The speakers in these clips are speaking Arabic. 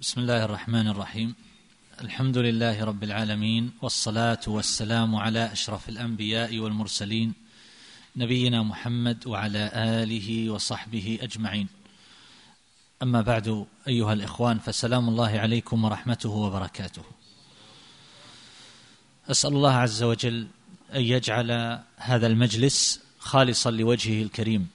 بسم الله الرحمن الرحيم. الحمد لله رب العالمين والصلاة والسلام على أشرف الأنبياء والمرسلين نبينا محمد وعلى آله وصحبه أجمعين. أما بعد أيها الإخوان فسلام الله عليكم ورحمته وبركاته. أسأل الله عز وجل أن يجعل هذا المجلس خالصا لوجهه الكريم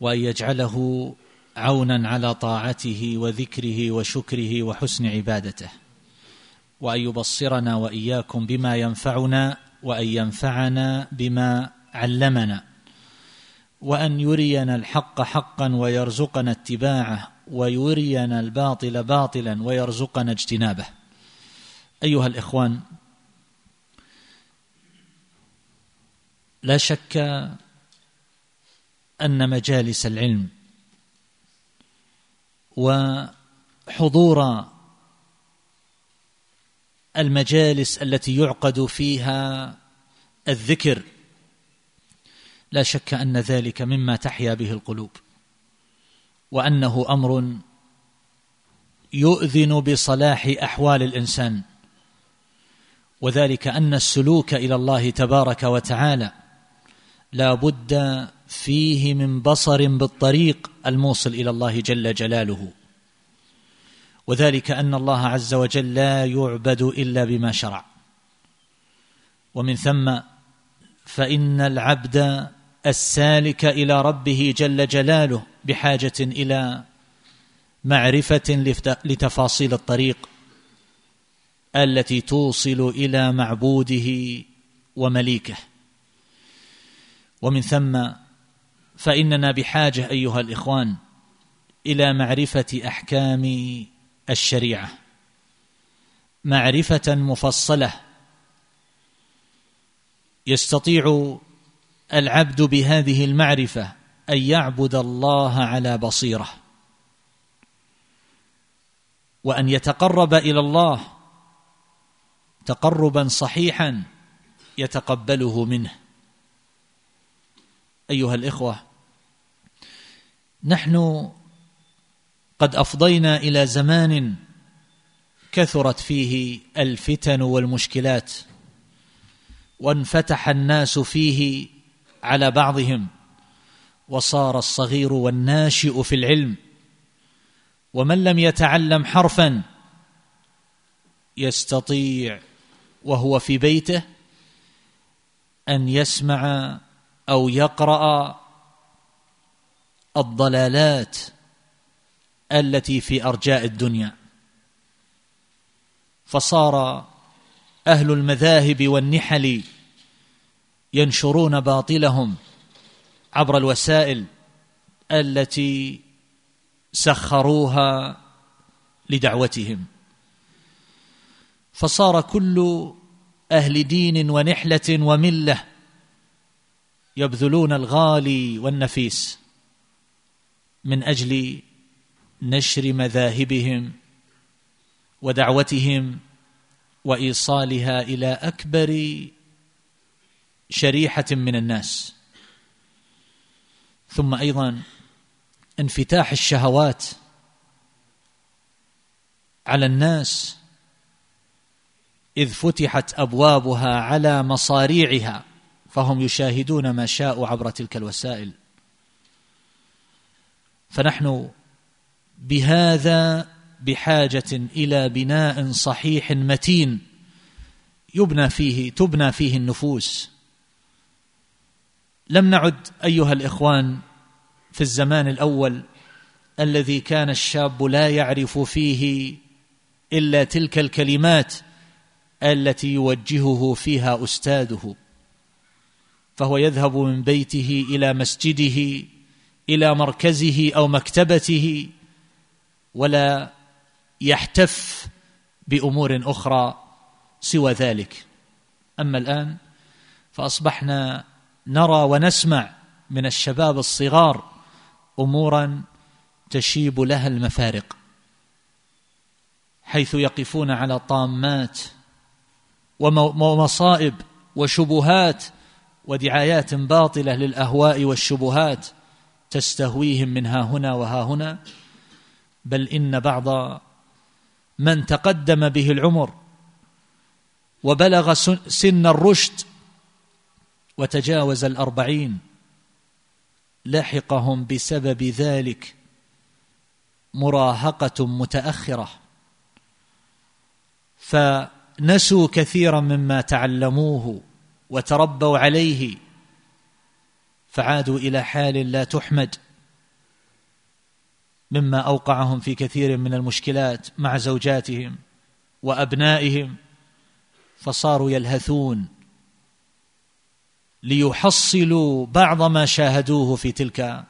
وأن يجعله عونا على طاعته وذكره وشكره وحسن عبادته. وأن يبصرنا وإياكم بما ينفعنا وأن ينفعنا بما علمنا. وأن يرينا الحق حقا ويرزقنا اتباعه ويرينا الباطل باطلا ويرزقنا اجتنابه. أيها الإخوان لا شك أن مجالس العلم وحضور المجالس التي يعقد فيها الذكر. لا شك أن ذلك مما تحيا به القلوب وأنه أمر يؤذن بصلاح أحوال الإنسان وذلك أن السلوك إلى الله تبارك وتعالى لا بد فيه من بصر بالطريق الموصل إلى الله جل جلاله. وذلك أن الله عز وجل لا يعبد إلا بما شرع. ومن ثم فإن العبد السالك إلى ربه جل جلاله بحاجة إلى معرفة لتفاصيل الطريق التي توصل إلى معبوده ومليكه. ومن ثم فإننا بحاجة أيها الإخوان إلى معرفة أحكام الشريعة. معرفة مفصلة يستطيع العبد بهذه المعرفة أن يعبد الله على بصيرة وأن يتقرب إلى الله تقربا صحيحا يتقبله منه. أيها الإخوة نحن قد أفضينا إلى زمان كثرت فيه الفتن والمشكلات وانفتح الناس فيه على بعضهم وصار الصغير والناشئ في العلم ومن لم يتعلم حرفا يستطيع وهو في بيته أن يسمع أو يقرأ الضلالات التي في أرجاء الدنيا. فصار أهل المذاهب والنحل ينشرون باطلهم عبر الوسائل التي سخروها لدعوتهم. فصار كل أهل دين ونحلة وملة يبذلون الغالي والنفيس. من أجل نشر مذاهبهم ودعوتهم وإيصالها إلى أكبر شريحة من الناس. ثم أيضا انفتاح الشهوات على الناس إذ فتحت أبوابها على مصاريعها فهم يشاهدون ما شاءوا عبر تلك الوسائل. فنحن بهذا بحاجة إلى بناء صحيح متين يبنى فيه تبنى فيه النفوس. لم نعد أيها الإخوان في الزمان الأول الذي كان الشاب لا يعرف فيه إلا تلك الكلمات التي يوجهه فيها أستاذه فهو يذهب من بيته إلى مسجده إلى مركزه أو مكتبته ولا يحتف بأمور أخرى سوى ذلك. أما الآن فأصبحنا نرى ونسمع من الشباب الصغار أمورا تشيب لها المفارق حيث يقفون على طامات ومصائب وشبهات ودعايات باطلة للأهواء والشبهات. تستهويهم من ها هنا وها هنا بل إن بعض من تقدم به العمر وبلغ سن الرشد وتجاوز الأربعين لحقهم بسبب ذلك مراهقة متأخرة. فنسوا كثيرا مما تعلموه وتربوا عليه فعادوا إلى حال لا تحمد مما أوقعهم في كثير من المشكلات مع زوجاتهم وأبنائهم فصاروا يلهثون ليحصلوا بعض ما شاهدوه في تلك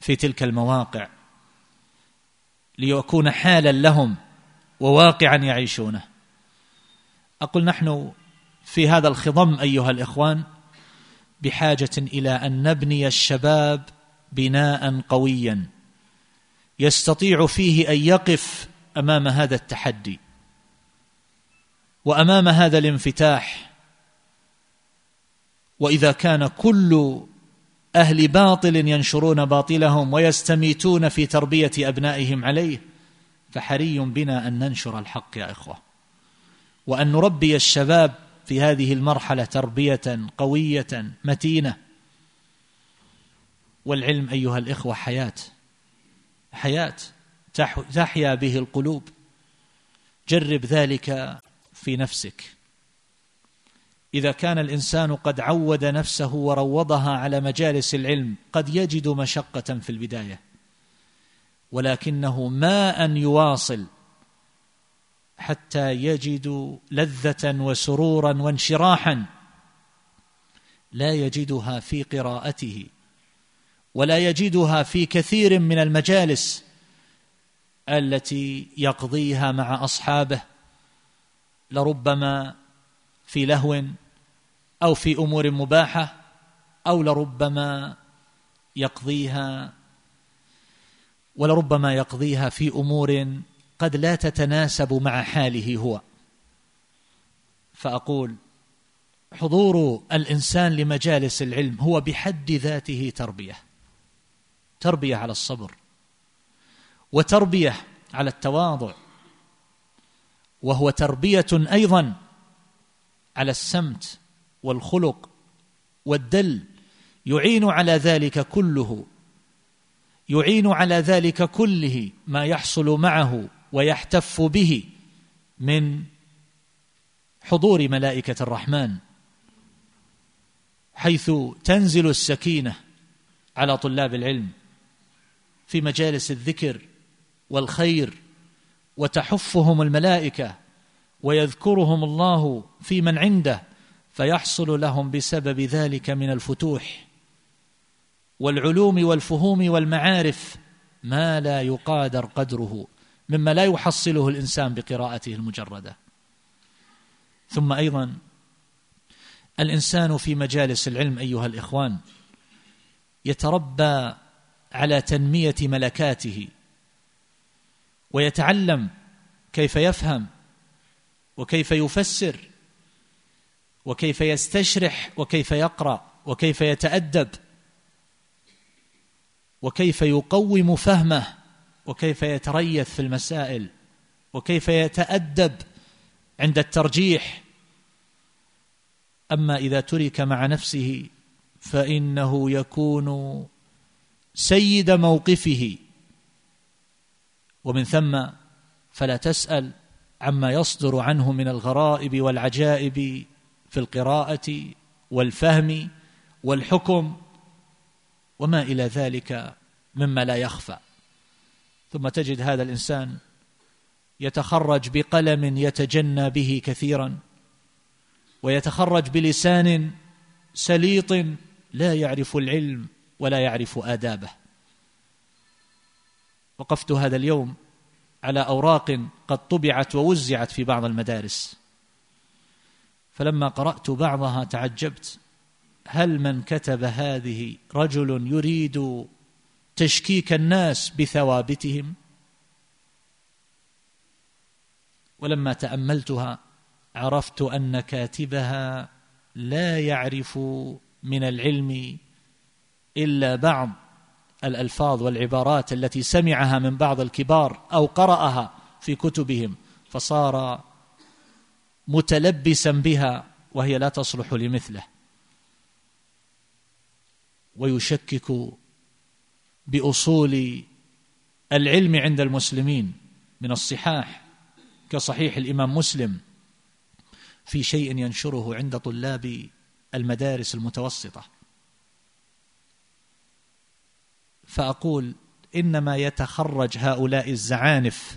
في تلك المواقع ليكون حالا لهم وواقعا يعيشونه. أقول نحن في هذا الخضم أيها الإخوان بحاجة إلى أن نبني الشباب بناء قويا. يستطيع فيه أن يقف أمام هذا التحدي. وأمام هذا الانفتاح وإذا كان كل أهل باطل ينشرون باطلهم ويستميتون في تربية أبنائهم عليه فحري بنا أن ننشر الحق يا إخوة. وأن نربي الشباب في هذه المرحلة تربية قوية متينة. والعلم أيها الإخوة حياة. حياة. تحيا به القلوب. جرب ذلك في نفسك. إذا كان الإنسان قد عود نفسه وروضها على مجالس العلم قد يجد مشقة في البداية. ولكنه ما ان يواصل حتى يجد لذة وسرورا وانشراحا. لا يجدها في قراءته ولا يجدها في كثير من المجالس التي يقضيها مع أصحابه لربما في لهو أو في أمور مباحة أو لربما يقضيها ولربما يقضيها في أمور قد لا تتناسب مع حاله هو. فأقول حضور الإنسان لمجالس العلم هو بحد ذاته تربية. تربية على الصبر وتربية على التواضع وهو تربية أيضا على السمت والخلق والدل. يعين على ذلك كله يعين على ذلك كله ما يحصل معه ويحتف به من حضور ملائكة الرحمن حيث تنزل السكينة على طلاب العلم في مجالس الذكر والخير وتحفهم الملائكة ويذكرهم الله في من عنده فيحصل لهم بسبب ذلك من الفتوح والعلوم والفهوم والمعارف ما لا يقادر قدره. مما لا يحصله الإنسان بقراءته المجردة. ثم أيضا الإنسان في مجالس العلم أيها الإخوان يتربى على تنمية ملكاته ويتعلم كيف يفهم وكيف يفسر وكيف يستشرح وكيف يقرأ وكيف يتأدب وكيف يقوم فهمه وكيف يتريث في المسائل وكيف يتأدب عند الترجيح. أما إذا ترك مع نفسه فإنه يكون سيد موقفه. ومن ثم فلا تسأل عما يصدر عنه من الغرائب والعجائب في القراءة والفهم والحكم وما إلى ذلك مما لا يخفى. ثم تجد هذا الإنسان يتخرج بقلم يتجنى به كثيرا ويتخرج بلسان سليط لا يعرف العلم ولا يعرف آدابه. وقفت هذا اليوم على أوراق قد طبعت ووزعت في بعض المدارس. فلما قرأت بعضها تعجبت. هل من كتب هذه رجل يريد تشكيك الناس بثوابتهم. ولما تأملتها عرفت أن كاتبها لا يعرف من العلم إلا بعض الألفاظ والعبارات التي سمعها من بعض الكبار أو قرأها في كتبهم فصار متلبسا بها وهي لا تصلح لمثله. ويشكك بأصول العلم عند المسلمين من الصحاح كصحيح الإمام مسلم في شيء ينشره عند طلاب المدارس المتوسطة. فأقول إنما يتخرج هؤلاء الزعانف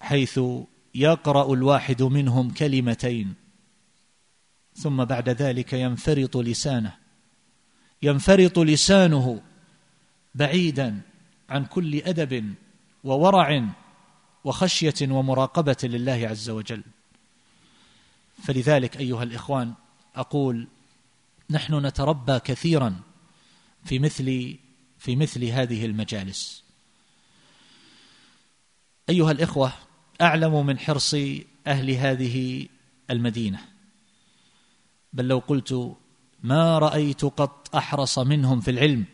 حيث يقرأ الواحد منهم كلمتين ثم بعد ذلك ينفرط لسانه. ينفرط لسانه بعيدا عن كل أدب وورع وخشية ومراقبة لله عز وجل. فلذلك أيها الإخوان أقول نحن نتربى كثيرا في مثل في مثل هذه المجالس. أيها الإخوة أعلم من حرص أهل هذه المدينة. بل لو قلت ما رأيت قط أحرص منهم في العلم.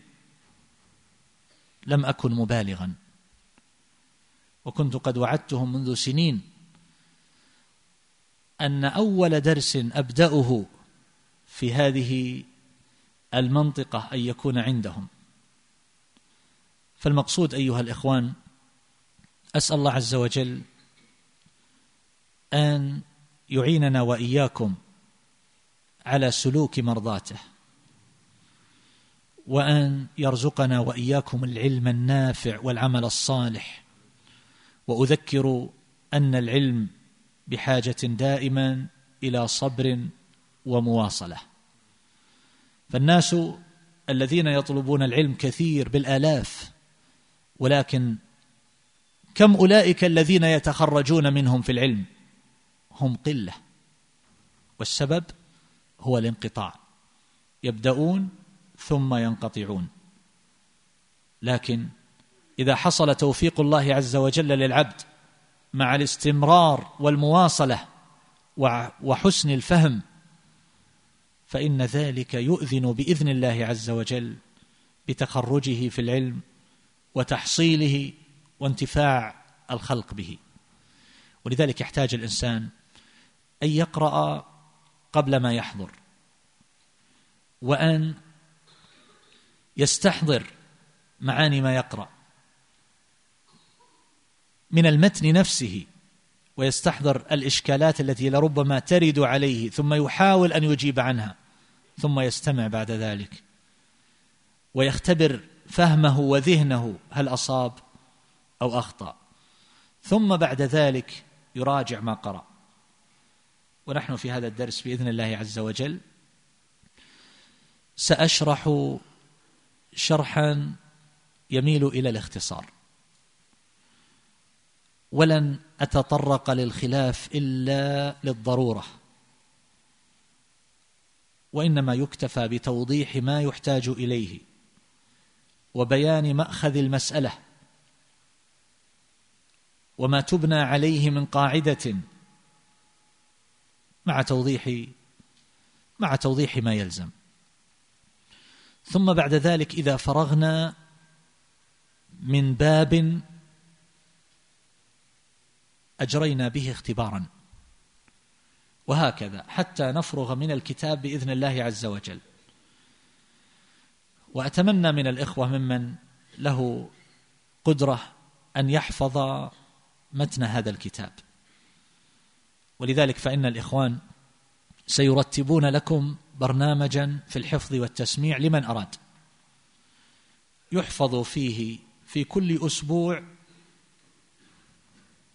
لم أكن مبالغا. وكنت قد وعدتهم منذ سنين أن أول درس أبدأه في هذه المنطقة أن يكون عندهم. فالمقصود أيها الإخوان أسأل الله عز وجل أن يعيننا وإياكم على سلوك مرضاته. وأن يرزقنا وإياكم العلم النافع والعمل الصالح. وأذكر أن العلم بحاجة دائما إلى صبر ومواصلة. فالناس الذين يطلبون العلم كثير بالآلاف ولكن كم أولئك الذين يتخرجون منهم في العلم؟ هم قلة. والسبب؟ هو الانقطاع. يبدأون ثم ينقطعون. لكن إذا حصل توفيق الله عز وجل للعبد مع الاستمرار والمواصلة وحسن الفهم فإن ذلك يؤذن بإذن الله عز وجل بتخرجه في العلم وتحصيله وانتفاع الخلق به. ولذلك يحتاج الإنسان أن يقرأ قبل ما يحضر. وأن يستحضر معاني ما يقرأ. من المتن نفسه ويستحضر الإشكالات التي لربما ترد عليه ثم يحاول أن يجيب عنها ثم يستمع بعد ذلك. ويختبر فهمه وذهنه هل أصاب أو أخطأ. ثم بعد ذلك يراجع ما قرأ. ونحن في هذا الدرس بإذن الله عز وجل. سأشرح شرحا يميل إلى الاختصار. ولن أتطرق للخلاف إلا للضرورة. وإنما يكتفى بتوضيح ما يحتاج إليه وبيان مأخذ المسألة وما تبنى عليه من قاعدة مع توضيح مع توضيح ما يلزم. ثم بعد ذلك إذا فرغنا من باب أجرينا به اختبارا. وهكذا حتى نفرغ من الكتاب بإذن الله عز وجل. وأتمنى من الإخوة ممن له قدرة أن يحفظ متن هذا الكتاب. ولذلك فإن الإخوان سيرتبون لكم برنامجا في الحفظ والتسميع لمن أراد. يحفظ فيه في كل أسبوع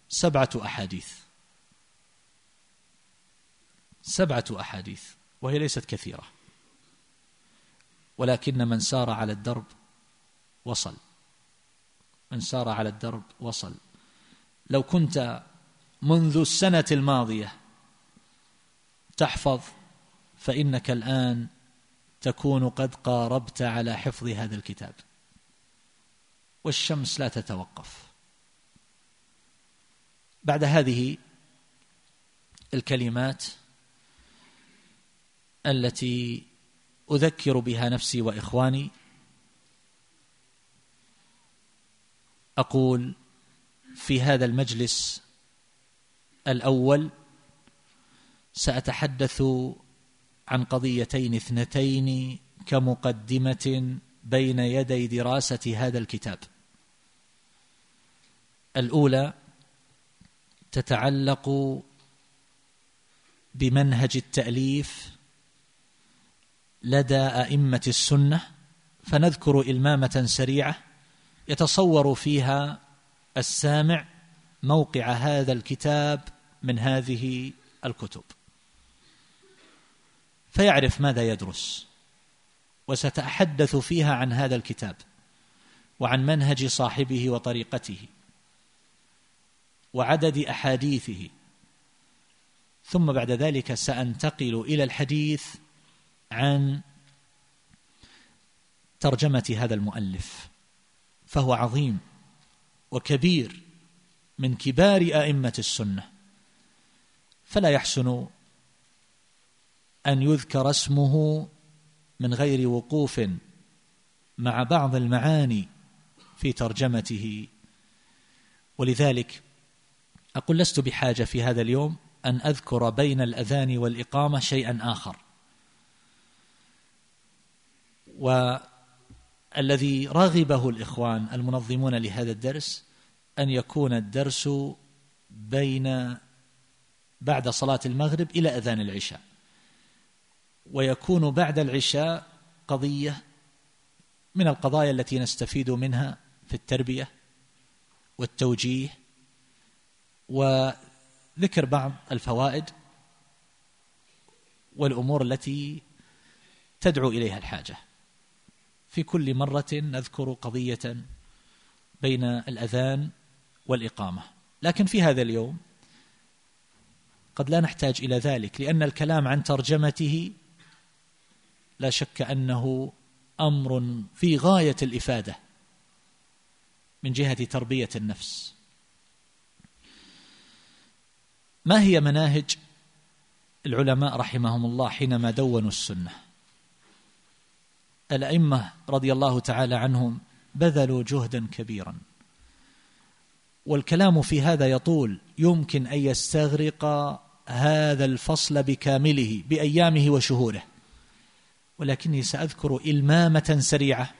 سبعة أحاديث. سبعة أحاديث وهي ليست كثيرة. ولكن من سار على الدرب وصل. من سار على الدرب وصل. لو كنت منذ السنة الماضية. تحفظ فإنك الآن تكون قد قاربت على حفظ هذا الكتاب. والشمس لا تتوقف. بعد هذه الكلمات التي أذكر بها نفسي وإخواني أقول في هذا المجلس الأول سأتحدث عن قضيتين اثنتين كمقدمة بين يدي دراسة هذا الكتاب. الأولى تتعلق بمنهج التأليف لدى أئمة السنة فنذكر إلمامة سريعة يتصور فيها السامع موقع هذا الكتاب من هذه الكتب. فيعرف ماذا يدرس وساتحدث فيها عن هذا الكتاب وعن منهج صاحبه وطريقته وعدد أحاديثه. ثم بعد ذلك سأنتقل إلى الحديث عن ترجمة هذا المؤلف فهو عظيم وكبير من كبار أئمة السنة. فلا يحسن أن يذكر اسمه من غير وقوف مع بعض المعاني في ترجمته. ولذلك أقول لست بحاجة في هذا اليوم أن أذكر بين الأذان والإقامة شيئا آخر. والذي رغبه الإخوان المنظمون لهذا الدرس أن يكون الدرس بين بعد صلاة المغرب إلى أذان العشاء. ويكون بعد العشاء قضية من القضايا التي نستفيد منها في التربية والتوجيه وذكر بعض الفوائد والأمور التي تدعو إليها الحاجة. في كل مرة نذكر قضية بين الأذان والإقامة. لكن في هذا اليوم قد لا نحتاج إلى ذلك لأن الكلام عن ترجمته لا شك أنه أمر في غاية الإفادة من جهة تربية النفس. ما هي مناهج العلماء رحمهم الله حينما دونوا السنة؟ الأئمة رضي الله تعالى عنهم بذلوا جهدا كبيرا. والكلام في هذا يطول يمكن أن يستغرق هذا الفصل بكامله بأيامه وشهوره. ولكني سأذكر إلمامة سريعة.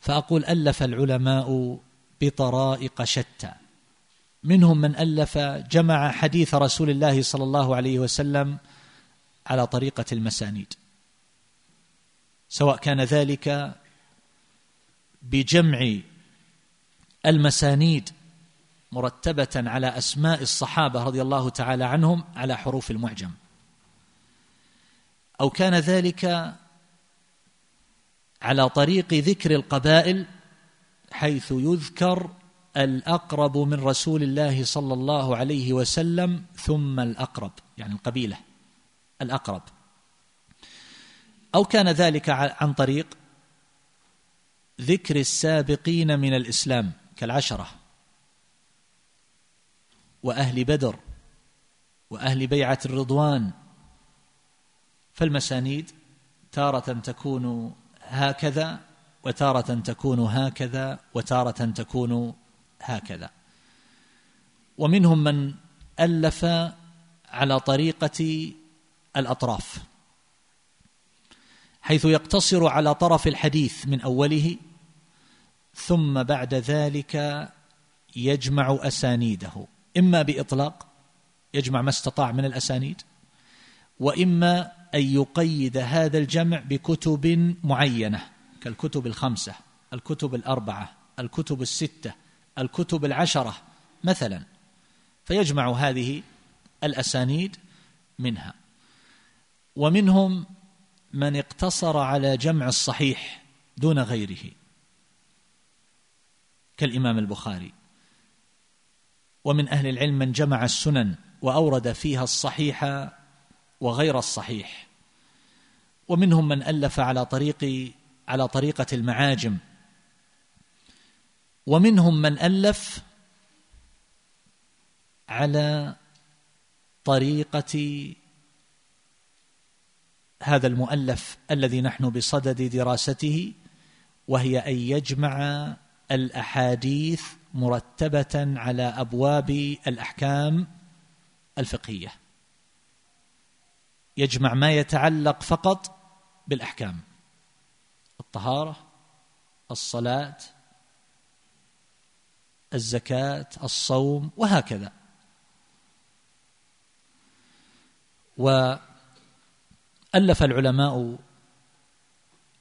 فأقول ألف العلماء بطرائق شتى. منهم من ألف جمع حديث رسول الله صلى الله عليه وسلم على طريقة المسانيد. سواء كان ذلك بجمع المسانيد مرتبة على أسماء الصحابة رضي الله تعالى عنهم على حروف المعجم. أو كان ذلك على طريق ذكر القبائل حيث يذكر الأقرب من رسول الله صلى الله عليه وسلم ثم الأقرب يعني القبيلة الأقرب. أو كان ذلك عن طريق ذكر السابقين من الإسلام كالعشرة. وأهل بدر وأهل بيعة الرضوان فالمسانيد تارة تكون هكذا وتارة تكون هكذا وتارة تكون هكذا. ومنهم من ألف على طريقة الأطراف حيث يقتصر على طرف الحديث من أوله ثم بعد ذلك يجمع أسانيده. إما بإطلاق يجمع ما استطاع من الأسانيد وإما أن يقيد هذا الجمع بكتب معينة كالكتب الخمسة الكتب الأربعة الكتب الستة الكتب العشرة مثلا. فيجمع هذه الأسانيد منها. ومنهم من اقتصر على جمع الصحيح دون غيره كالإمام البخاري. ومن أهل العلم من جمع السنن وأورد فيها الصحيح وغير الصحيح. ومنهم من ألف على طريق على طريقة المعاجم. ومنهم من ألف على طريقة هذا المؤلف الذي نحن بصدد دراسته وهي أن يجمع الأحاديث مرتبة على أبواب الأحكام الفقهية. يجمع ما يتعلق فقط بالأحكام. الطهارة الصلاة الزكاة الصوم وهكذا. وألف العلماء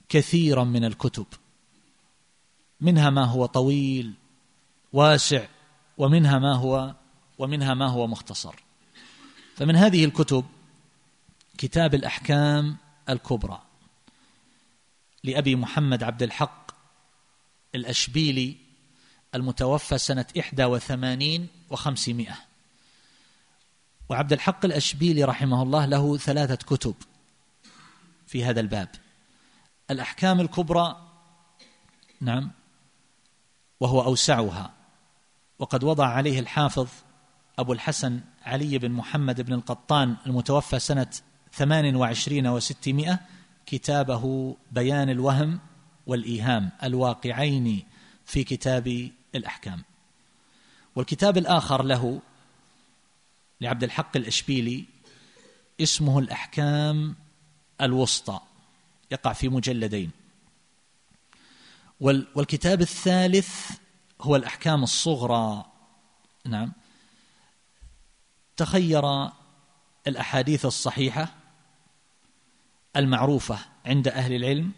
كثيرا من الكتب منها ما هو طويل واسع ومنها ما هو ومنها ما هو مختصر. فمن هذه الكتب كتاب الأحكام الكبرى لأبي محمد عبد الحق الأشبيلي المتوفى سنة إحدى وثمانين وخمسمائة. وعبد الحق الأشبيلي رحمه الله له ثلاثة كتب في هذا الباب. الأحكام الكبرى نعم وهو أوسعها. وقد وضع عليه الحافظ أبو الحسن علي بن محمد بن القطان المتوفى سنة ثمان وعشرين وستمائة كتابه بيان الوهم والإيهام الواقعين في كتاب الأحكام. والكتاب الآخر له لعبد الحق الأشبيلي اسمه الأحكام الوسطى يقع في مجلدين. والكتاب الثالث هو الأحكام الصغرى. نعم. تخير الأحاديث الصحيحة المعروفة عند أهل العلم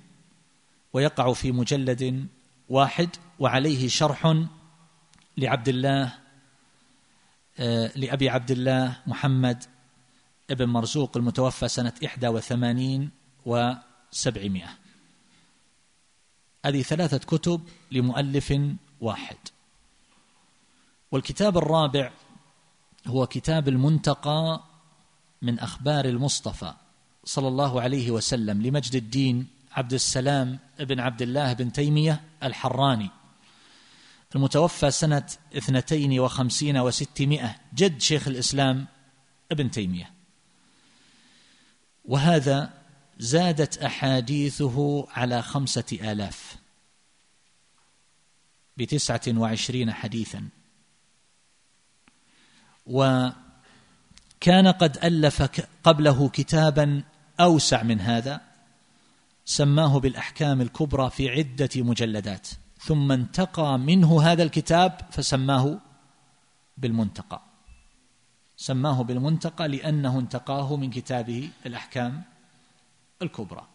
ويقع في مجلد واحد وعليه شرح لعبد الله آه، لأبي عبد الله محمد ابن مرزوق المتوفى سنة إحدى وثمانين وسبعمائة. هذه ثلاثة كتب لمؤلف واحد. والكتاب الرابع هو كتاب المنتقى من أخبار المصطفى صلى الله عليه وسلم لمجد الدين عبد السلام بن عبد الله بن تيمية الحراني المتوفى سنة اثنتين وخمسين وستمائة جد شيخ الإسلام ابن تيمية. وهذا زادت أحاديثه على خمسة آلاف. بتسعة وعشرين حديثا. وكان قد ألف قبله كتابا أوسع من هذا سماه بالأحكام الكبرى في عدة مجلدات. ثم انتقى منه هذا الكتاب فسماه بالمنتقى. سماه بالمنتقى لأنه انتقاه من كتابه الأحكام الكبرى.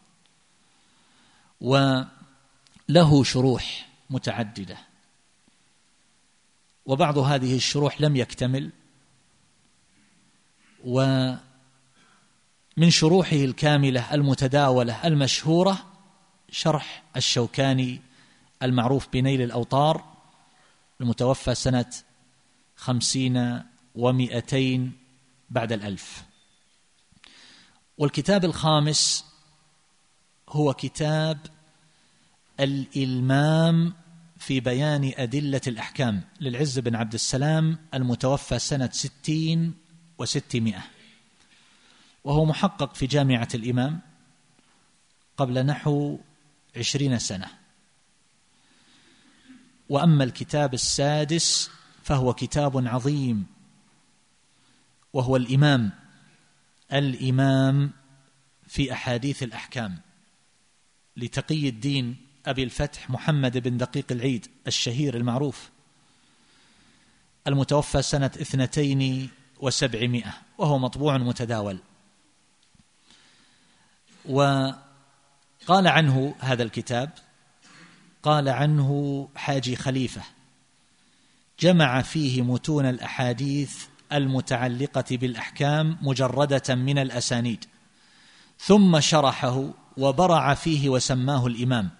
وله شروح متعددة. وبعض هذه الشروح لم يكتمل ومن شروحه الكاملة المتداولة المشهورة شرح الشوكاني المعروف بنيل الأوطار المتوفى سنة خمسين ومئتين بعد الألف. والكتاب الخامس هو كتاب الإلمام في بيان أدلة الأحكام للعز بن عبد السلام المتوفى سنة ستين وستمائة. وهو محقق في جامعة الإمام قبل نحو عشرين سنة. وأما الكتاب السادس فهو كتاب عظيم وهو الإمام الإمام في أحاديث الأحكام لتقي الدين أبي الفتح محمد بن دقيق العيد الشهير المعروف المتوفى سنة اثنتين وسبعمائة وهو مطبوع متداول. وقال عنه هذا الكتاب قال عنه حاجي خليفة جمع فيه متون الأحاديث المتعلقة بالأحكام مجردة من الأسانيد ثم شرحه وبرع فيه وسماه الإمام.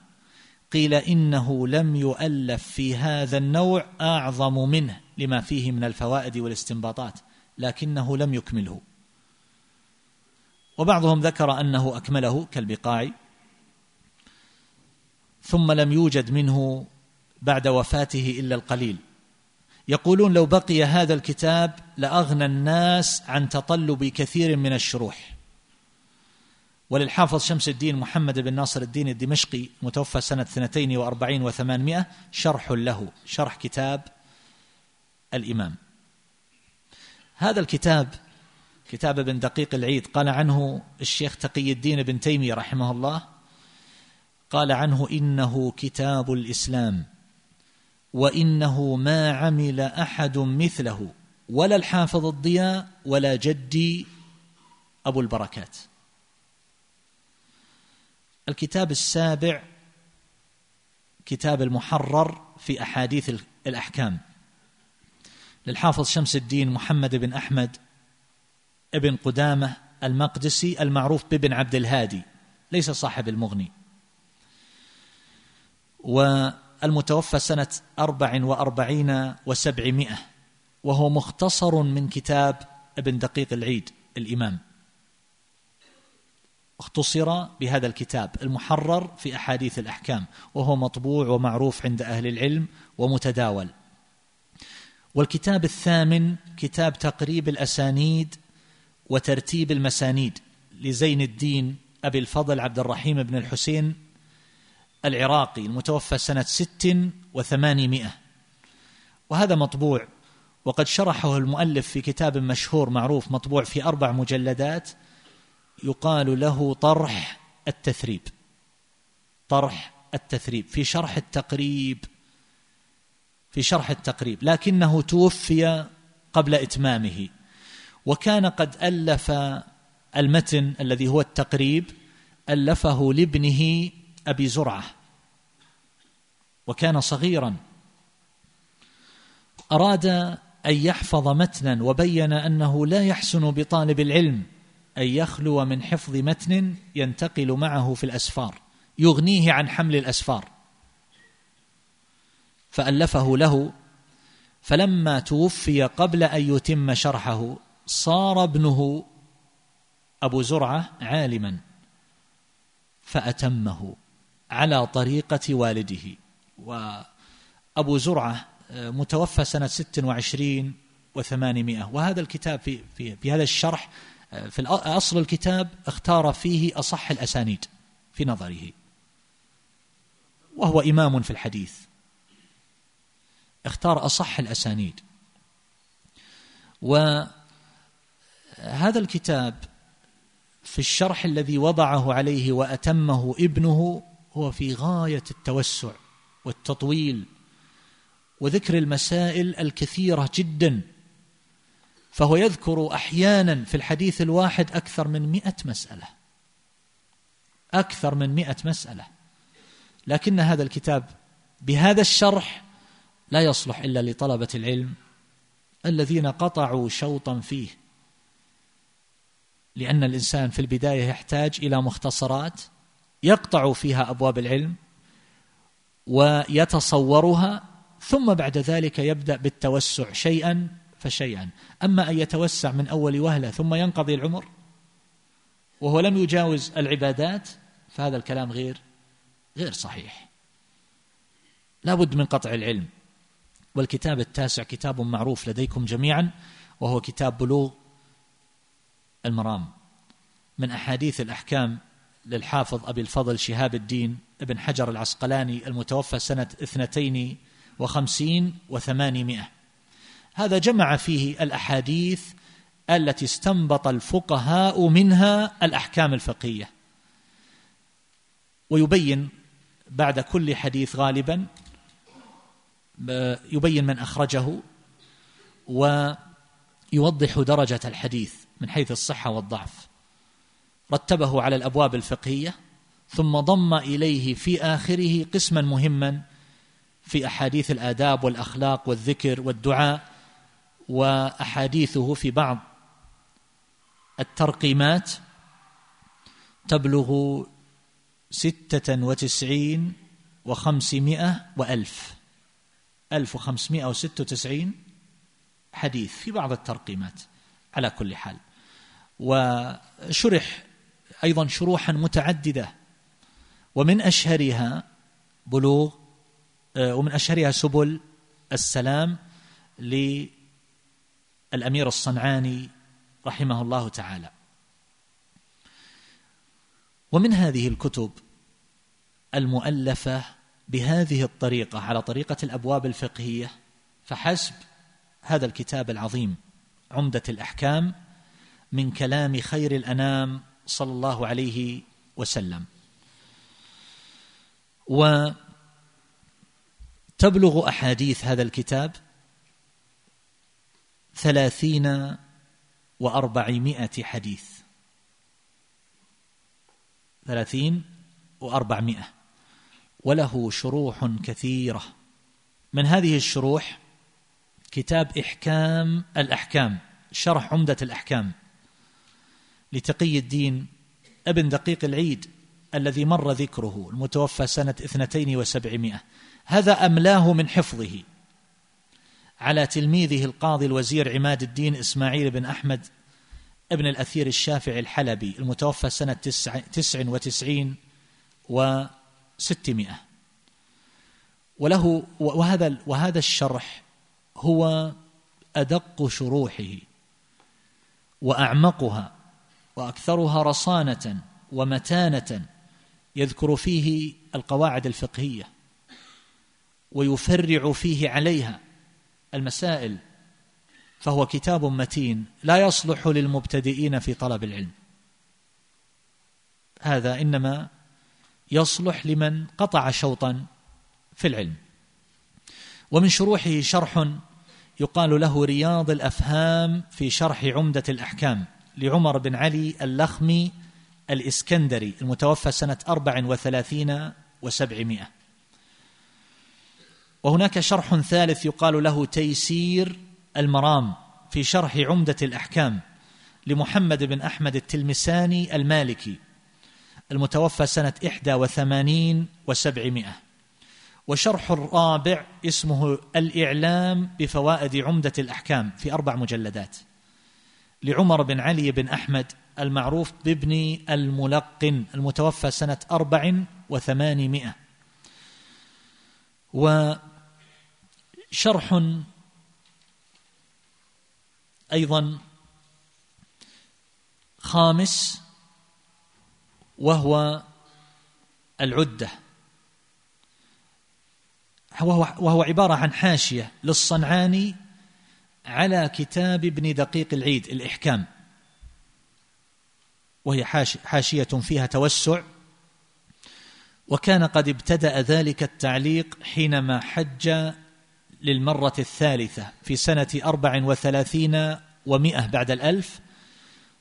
قيل إنه لم يؤلف في هذا النوع أعظم منه لما فيه من الفوائد والاستنباطات لكنه لم يكمله. وبعضهم ذكر أنه أكمله كالبقاعي ثم لم يوجد منه بعد وفاته إلا القليل. يقولون لو بقي هذا الكتاب لأغنى الناس عن تطلب كثير من الشروح. وللحافظ شمس الدين محمد بن ناصر الدين الدمشقي متوفى سنة 42 وثمانمائة شرح له شرح كتاب الإمام. هذا الكتاب كتاب ابن دقيق العيد قال عنه الشيخ تقي الدين بن تيمية رحمه الله قال عنه إنه كتاب الإسلام وإنه ما عمل أحد مثله ولا الحافظ الضياء ولا جدي أبو البركات. الكتاب السابع كتاب المحرر في أحاديث الأحكام. للحافظ شمس الدين محمد بن أحمد ابن قدامة المقدسي المعروف بابن عبد الهادي ليس صاحب المغني. والمتوفى سنة أربع وأربعين وسبعمائة وهو مختصر من كتاب ابن دقيق العيد الإمام. اختصر بهذا الكتاب المحرر في أحاديث الأحكام وهو مطبوع ومعروف عند أهل العلم ومتداول. والكتاب الثامن كتاب تقريب الأسانيد وترتيب المسانيد لزين الدين أبي الفضل عبد الرحيم بن الحسين العراقي المتوفى سنة ست وثمانمائة. وهذا مطبوع وقد شرحه المؤلف في كتاب مشهور معروف مطبوع في أربع مجلدات يقال له طرح التثريب. طرح التثريب. في شرح التقريب. في شرح التقريب. لكنه توفي قبل إتمامه. وكان قد ألف المتن الذي هو التقريب ألفه لابنه أبي زرعة. وكان صغيرا. أراد أن يحفظ متنا وبين أنه لا يحسن بطالب العلم. أن يخلو من حفظ متن ينتقل معه في الأسفار يغنيه عن حمل الأسفار. فألفه له فلما توفي قبل أن يتم شرحه صار ابنه أبو زرعة عالما فأتمه على طريقة والده. وأبو زرعة متوفى سنة ست وعشرين وثمانمائة. وهذا الكتاب في, في, في هذا الشرح في أصل الكتاب اختار فيه أصح الأسانيد في نظره. وهو إمام في الحديث. اختار أصح الأسانيد. وهذا الكتاب في الشرح الذي وضعه عليه وأتمه ابنه هو في غاية التوسع والتطويل وذكر المسائل الكثيرة جدا. فهو يذكر أحيانا في الحديث الواحد أكثر من مئة مسألة. أكثر من مئة مسألة. لكن هذا الكتاب بهذا الشرح لا يصلح إلا لطلبة العلم الذين قطعوا شوطا فيه. لأن الإنسان في البداية يحتاج إلى مختصرات يقطع فيها أبواب العلم ويتصورها ثم بعد ذلك يبدأ بالتوسع شيئا فشيئا. أما أن يتوسع من أول وهلة ثم ينقضي العمر وهو لم يجاوز العبادات فهذا الكلام غير غير صحيح. لا بد من قطع العلم. والكتاب التاسع كتاب معروف لديكم جميعا وهو كتاب بلوغ المرام. من أحاديث الأحكام للحافظ أبي الفضل شهاب الدين ابن حجر العسقلاني المتوفى سنة اثنتين وخمسين وثمانمائة. هذا جمع فيه الأحاديث التي استنبط الفقهاء منها الأحكام الفقهية. ويبين بعد كل حديث غالبا يبين من أخرجه ويوضح درجة الحديث من حيث الصحة والضعف. رتبه على الأبواب الفقهية ثم ضم إليه في آخره قسما مهما في أحاديث الآداب والأخلاق والذكر والدعاء وأحاديثه في بعض الترقيمات تبلغ ستة وتسعين وخمسمائة وألف. ألف وخمسمائة وستة وتسعين حديث في بعض الترقيمات على كل حال. وشرح أيضا شروحا متعددة ومن أشهرها بلوغ آه، ومن أشهرها سبل السلام للأمير الصنعاني رحمه الله تعالى. ومن هذه الكتب المؤلفة بهذه الطريقة على طريقة الأبواب الفقهية فحسب هذا الكتاب العظيم عمدة الأحكام من كلام خير الأنام صلى الله عليه وسلم. وتبلغ أحاديث هذا الكتاب ثلاثين وأربعمائة حديث. ثلاثين وأربعمائة. وله شروح كثيرة. من هذه الشروح؟ كتاب إحكام الأحكام شرح عمدة الأحكام. لتقي الدين ابن دقيق العيد الذي مر ذكره المتوفى سنة اثنتين وسبعمائة. هذا أملاه من حفظه. على تلميذه القاضي الوزير عماد الدين إسماعيل بن أحمد ابن الأثير الشافعي الحلبي المتوفى سنة تسع, تسع وتسعين وستمائة. وله وهذا وهذا الشرح هو أدق شروحه وأعمقها وأكثرها رصانة ومتانة يذكر فيه القواعد الفقهية ويفرع فيه عليها المسائل فهو كتاب متين لا يصلح للمبتدئين في طلب العلم. هذا إنما يصلح لمن قطع شوطا في العلم. ومن شروحه شرح يقال له رياض الأفهام في شرح عمدة الأحكام لعمر بن علي اللخمي الإسكندري المتوفى سنة أربع وثلاثين وسبعمائة. وهناك شرح ثالث يقال له تيسير المرام في شرح عمدة الأحكام لمحمد بن أحمد التلمساني المالكي المتوفى سنة إحدى وثمانين وسبعمائة. وشرح الرابع اسمه الإعلام بفوائد عمدة الأحكام في أربع مجلدات. لعمر بن علي بن أحمد المعروف بابن الملقن المتوفى سنة أربع وثمانمائة. وشرح أيضا خامس وهو العدة. وهو, وهو عبارة عن حاشية للصنعاني على كتاب ابن دقيق العيد الإحكام. وهي حاشية فيها توسع. وكان قد ابتدأ ذلك التعليق حينما حج للمرة الثالثة في سنة أربع وثلاثين ومئة بعد الألف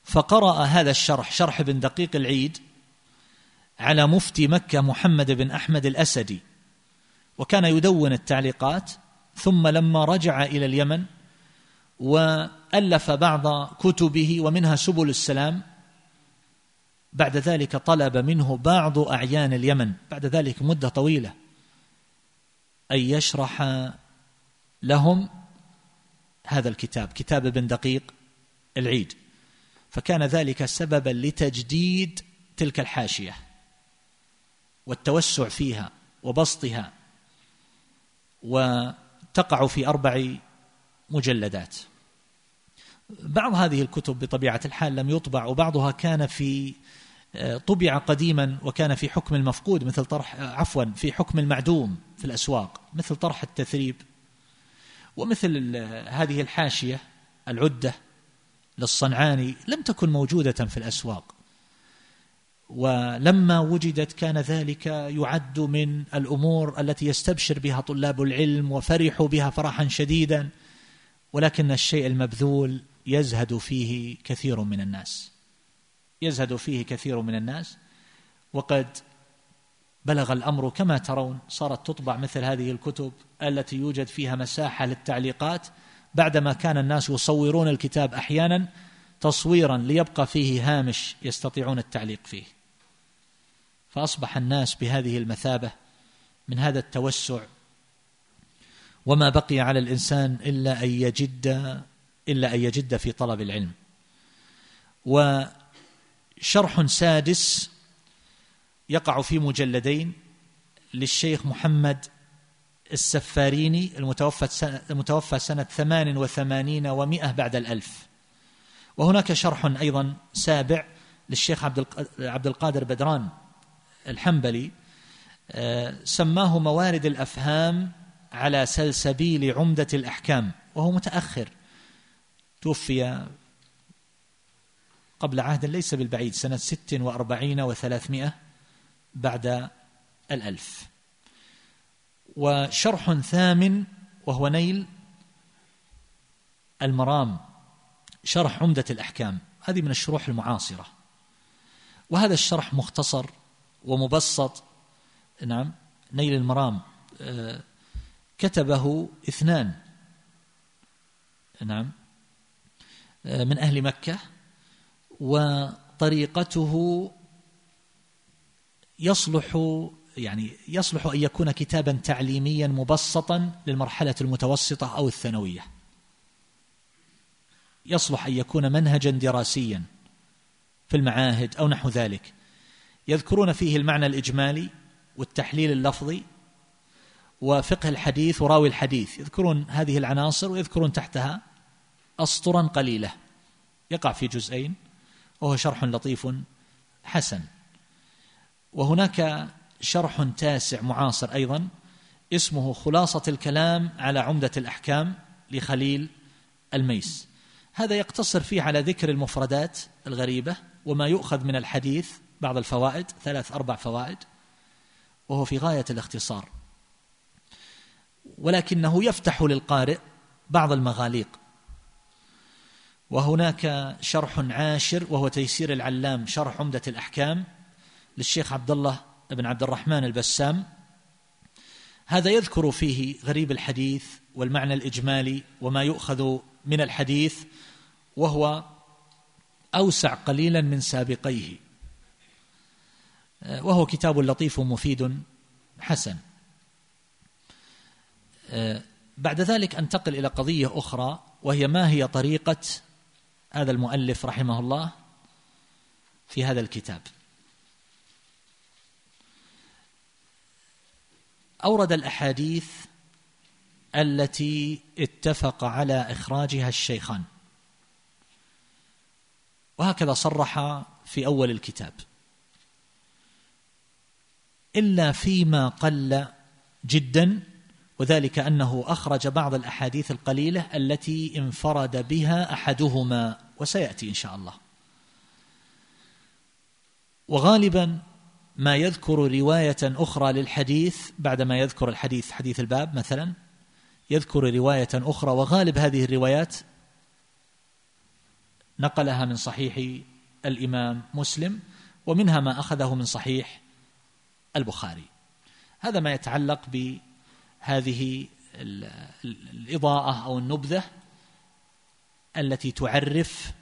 فقرأ هذا الشرح شرح ابن دقيق العيد على مفتي مكة محمد بن أحمد الأسدي وكان يدون التعليقات ثم لما رجع إلى اليمن وألف بعض كتبه ومنها سبل السلام بعد ذلك طلب منه بعض أعيان اليمن بعد ذلك مدة طويلة أن يشرح لهم هذا الكتاب كتاب ابن دقيق العيد. فكان ذلك سببا لتجديد تلك الحاشية والتوسع فيها وبسطها وتقع في أربع مجلدات. بعض هذه الكتب بطبيعة الحال لم يطبع وبعضها كان في طبع قديما وكان في حكم المفقود مثل طرح عفوا في حكم المعدوم في الأسواق مثل طرح التثريب. ومثل هذه الحاشية العدة للصنعاني لم تكن موجودة في الأسواق. ولما وجدت كان ذلك يعد من الأمور التي يستبشر بها طلاب العلم وفرحوا بها فرحا شديدا ولكن الشيء المبذول يزهد فيه كثير من الناس. يزهد فيه كثير من الناس. وقد بلغ الأمر كما ترون صارت تطبع مثل هذه الكتب التي يوجد فيها مساحة للتعليقات. بعدما كان الناس يصورون الكتاب أحيانا تصويرا ليبقى فيه هامش يستطيعون التعليق فيه. فأصبح الناس بهذه المثابة من هذا التوسع. وما بقي على الإنسان إلا أن يجد إلا أن يجد في طلب العلم. وشرح سادس يقع في مجلدين للشيخ محمد السفاريني المتوفى سنة, المتوفى سنة ثمان وثمانين ومائة بعد الألف. وهناك شرح أيضا سابع للشيخ عبد القادر بدران الحنبلي آه، سماه موارد الأفهام على سلسبيل عمدة الأحكام وهو متأخر. توفي قبل عهد ليس بالبعيد سنة ست وأربعين وثلاثمائه بعد الألف. وشرح ثامن وهو نيل المرام شرح عمدة الأحكام. هذه من الشروح المعاصرة. وهذا الشرح مختصر ومبسط. نعم نيل المرام آه، كتبه اثنان. نعم آه، من أهل مكة وطريقته يصلح يعني يصلح أن يكون كتابا تعليميا مبسطا للمرحلة المتوسطة أو الثانوية. يصلح أن يكون منهجا دراسيا في المعاهد أو نحو ذلك. يذكرون فيه المعنى الإجمالي والتحليل اللفظي وفقه الحديث وراوي الحديث. يذكرون هذه العناصر ويذكرون تحتها أسطرا قليلة. يقع في جزئين وهو شرح لطيف حسن. وهناك شرح تاسع معاصر أيضا اسمه خلاصة الكلام على عمدة الأحكام لخليل الميس. هذا يقتصر فيه على ذكر المفردات الغريبة وما يؤخذ من الحديث بعض الفوائد ثلاث أربع فوائد وهو في غاية الاختصار. ولكنه يفتح للقارئ بعض المغاليق. وهناك شرح عاشر وهو تيسير العلام شرح عمدة الأحكام للشيخ عبد الله بن عبد الرحمن البسام. هذا يذكر فيه غريب الحديث والمعنى الإجمالي وما يؤخذ من الحديث وهو أوسع قليلا من سابقيه. وهو كتاب لطيف مفيد حسن. بعد ذلك أنتقل إلى قضية أخرى وهي ما هي طريقة هذا المؤلف رحمه الله في هذا الكتاب. أورد الأحاديث التي اتفق على إخراجها الشيخان. وهكذا صرح في أول الكتاب. إلا فيما قل جدا وذلك أنه أخرج بعض الأحاديث القليلة التي انفرد بها أحدهما وسيأتي إن شاء الله. وغالبا ما يذكر رواية أخرى للحديث بعدما يذكر الحديث حديث الباب مثلا يذكر رواية أخرى وغالب هذه الروايات نقلها من صحيح الإمام مسلم ومنها ما أخذه من صحيح البخاري. هذا ما يتعلق بهذه الإضاءة أو النبذة التي تعرف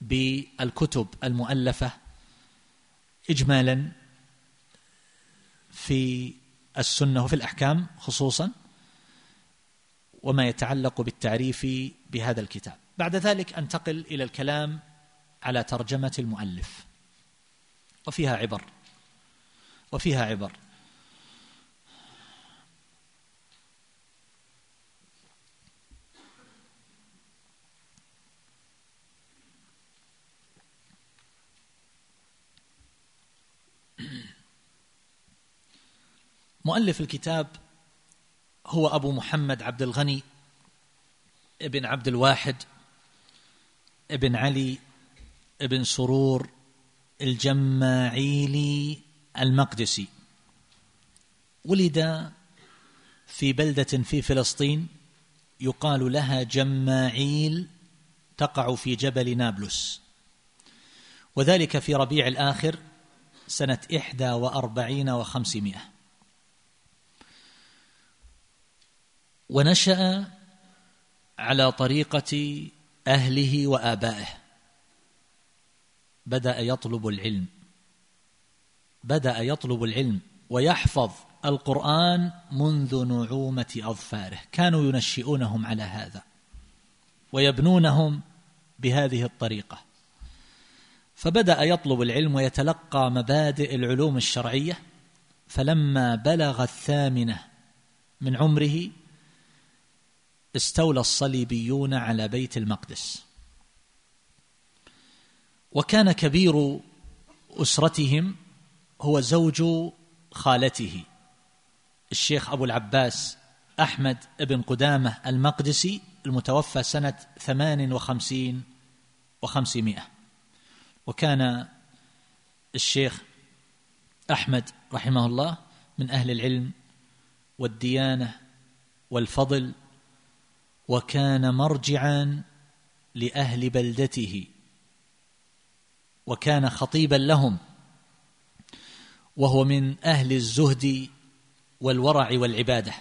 بالكتب المؤلفة إجمالا في السنة وفي الأحكام خصوصا وما يتعلق بالتعريف بهذا الكتاب. بعد ذلك أنتقل إلى الكلام على ترجمة المؤلف. وفيها عبر. وفيها عبر. مؤلف الكتاب هو أبو محمد عبد الغني ابن عبد الواحد ابن علي ابن سرور الجماعيلي المقدسي. ولد في بلدة في فلسطين يقال لها جماعيل تقع في جبل نابلس. وذلك في ربيع الآخر سنة إحدى وأربعين وخمسمائة. ونشأ على طريقة أهله وآبائه. بدأ يطلب العلم. بدأ يطلب العلم ويحفظ القرآن منذ نعومة أظفاره. كانوا ينشئونهم على هذا ويبنونهم بهذه الطريقة. فبدأ يطلب العلم ويتلقى مبادئ العلوم الشرعية. فلما بلغ الثامنة من عمره استولى الصليبيون على بيت المقدس. وكان كبير أسرتهم هو زوج خالته الشيخ أبو العباس أحمد بن قدامة المقدسي المتوفى سنة ثمان وخمسين وخمسمائة. وكان الشيخ أحمد رحمه الله من أهل العلم والديانة والفضل وكان مرجعا لأهل بلدته وكان خطيبا لهم وهو من أهل الزهد والورع والعبادة.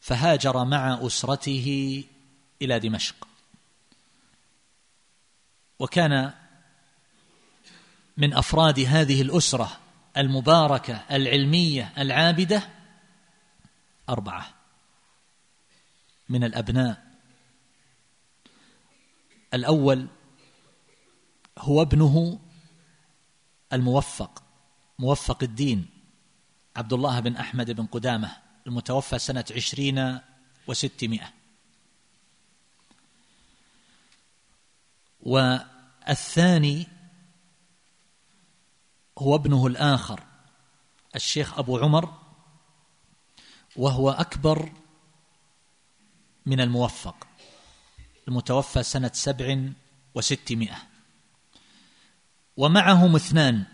فهاجر مع أسرته إلى دمشق. وكان من أفراد هذه الأسرة المباركة العلمية العابدة أربعة. من الأبناء. الأول هو ابنه الموفق موفق الدين عبد الله بن أحمد بن قدامة المتوفى سنة عشرين وستمائة. والثاني هو ابنه الآخر الشيخ أبو عمر وهو أكبر من الموفق المتوفى سنة سبع وستمائة. ومعهم اثنان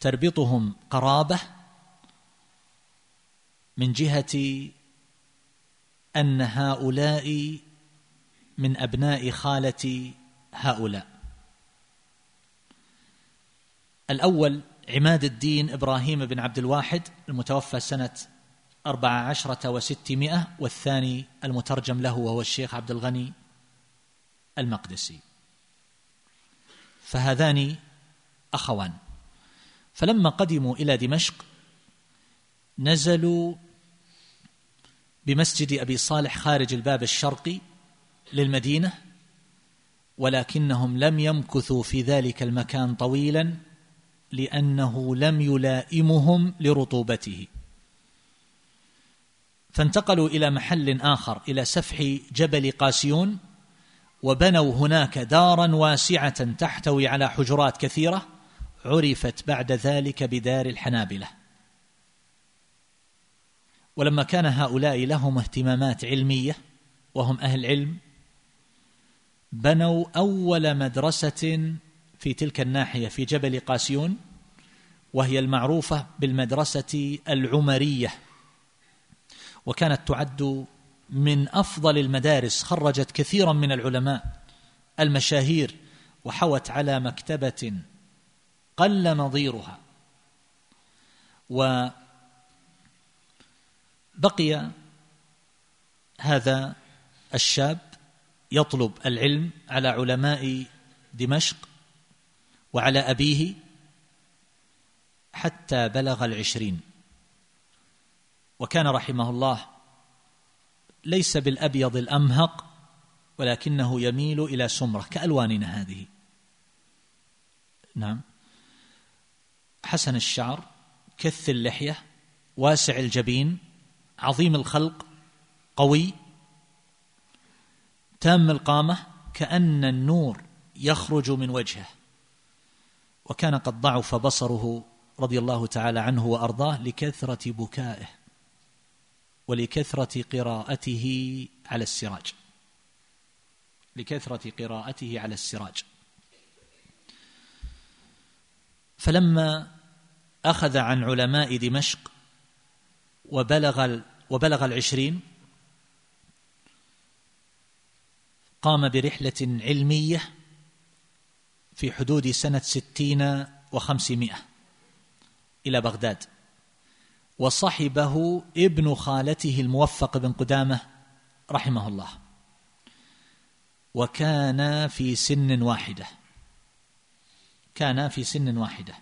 تربطهم قرابة من جهة أن هؤلاء من أبناء خالة هؤلاء. الأول عماد الدين إبراهيم بن عبد الواحد المتوفى سنة أربع عشرة وستمائة والثاني المترجم له وهو الشيخ عبد الغني المقدسي. فهذان أخوان. فلما قدموا إلى دمشق نزلوا بمسجد أبي صالح خارج الباب الشرقي للمدينة ولكنهم لم يمكثوا في ذلك المكان طويلا لأنه لم يلائمهم لرطوبته. فانتقلوا إلى محل آخر إلى سفح جبل قاسيون وبنوا هناك دارا واسعة تحتوي على حجرات كثيرة عرفت بعد ذلك بدار الحنابلة. ولما كان هؤلاء لهم اهتمامات علمية وهم أهل علم بنوا أول مدرسة في تلك الناحية في جبل قاسيون وهي المعروفة بالمدرسة العمرية. وكانت تعد من أفضل المدارس خرجت كثيرا من العلماء المشاهير وحوت على مكتبة قل نظيرها وبقي هذا الشاب يطلب العلم على علماء دمشق وعلى أبيه حتى بلغ العشرين. وكان رحمه الله ليس بالأبيض الأمهق ولكنه يميل إلى سمرة كألواننا هذه. نعم. حسن الشعر كث اللحية واسع الجبين عظيم الخلق قوي تام القامة كأن النور يخرج من وجهه. وكان قد ضعف بصره رضي الله تعالى عنه وأرضاه لكثرة بكائه. ولكثرة قراءته على السراج. لكثرة قراءته على السراج. فلما أخذ عن علماء دمشق وبلغ وبلغ العشرين قام برحلة علمية في حدود سنة ستين وخمسمائة إلى بغداد. وصحبه ابن خالته الموفق بن قدامة رحمه الله. وكان في سن واحدة. كان في سن واحدة.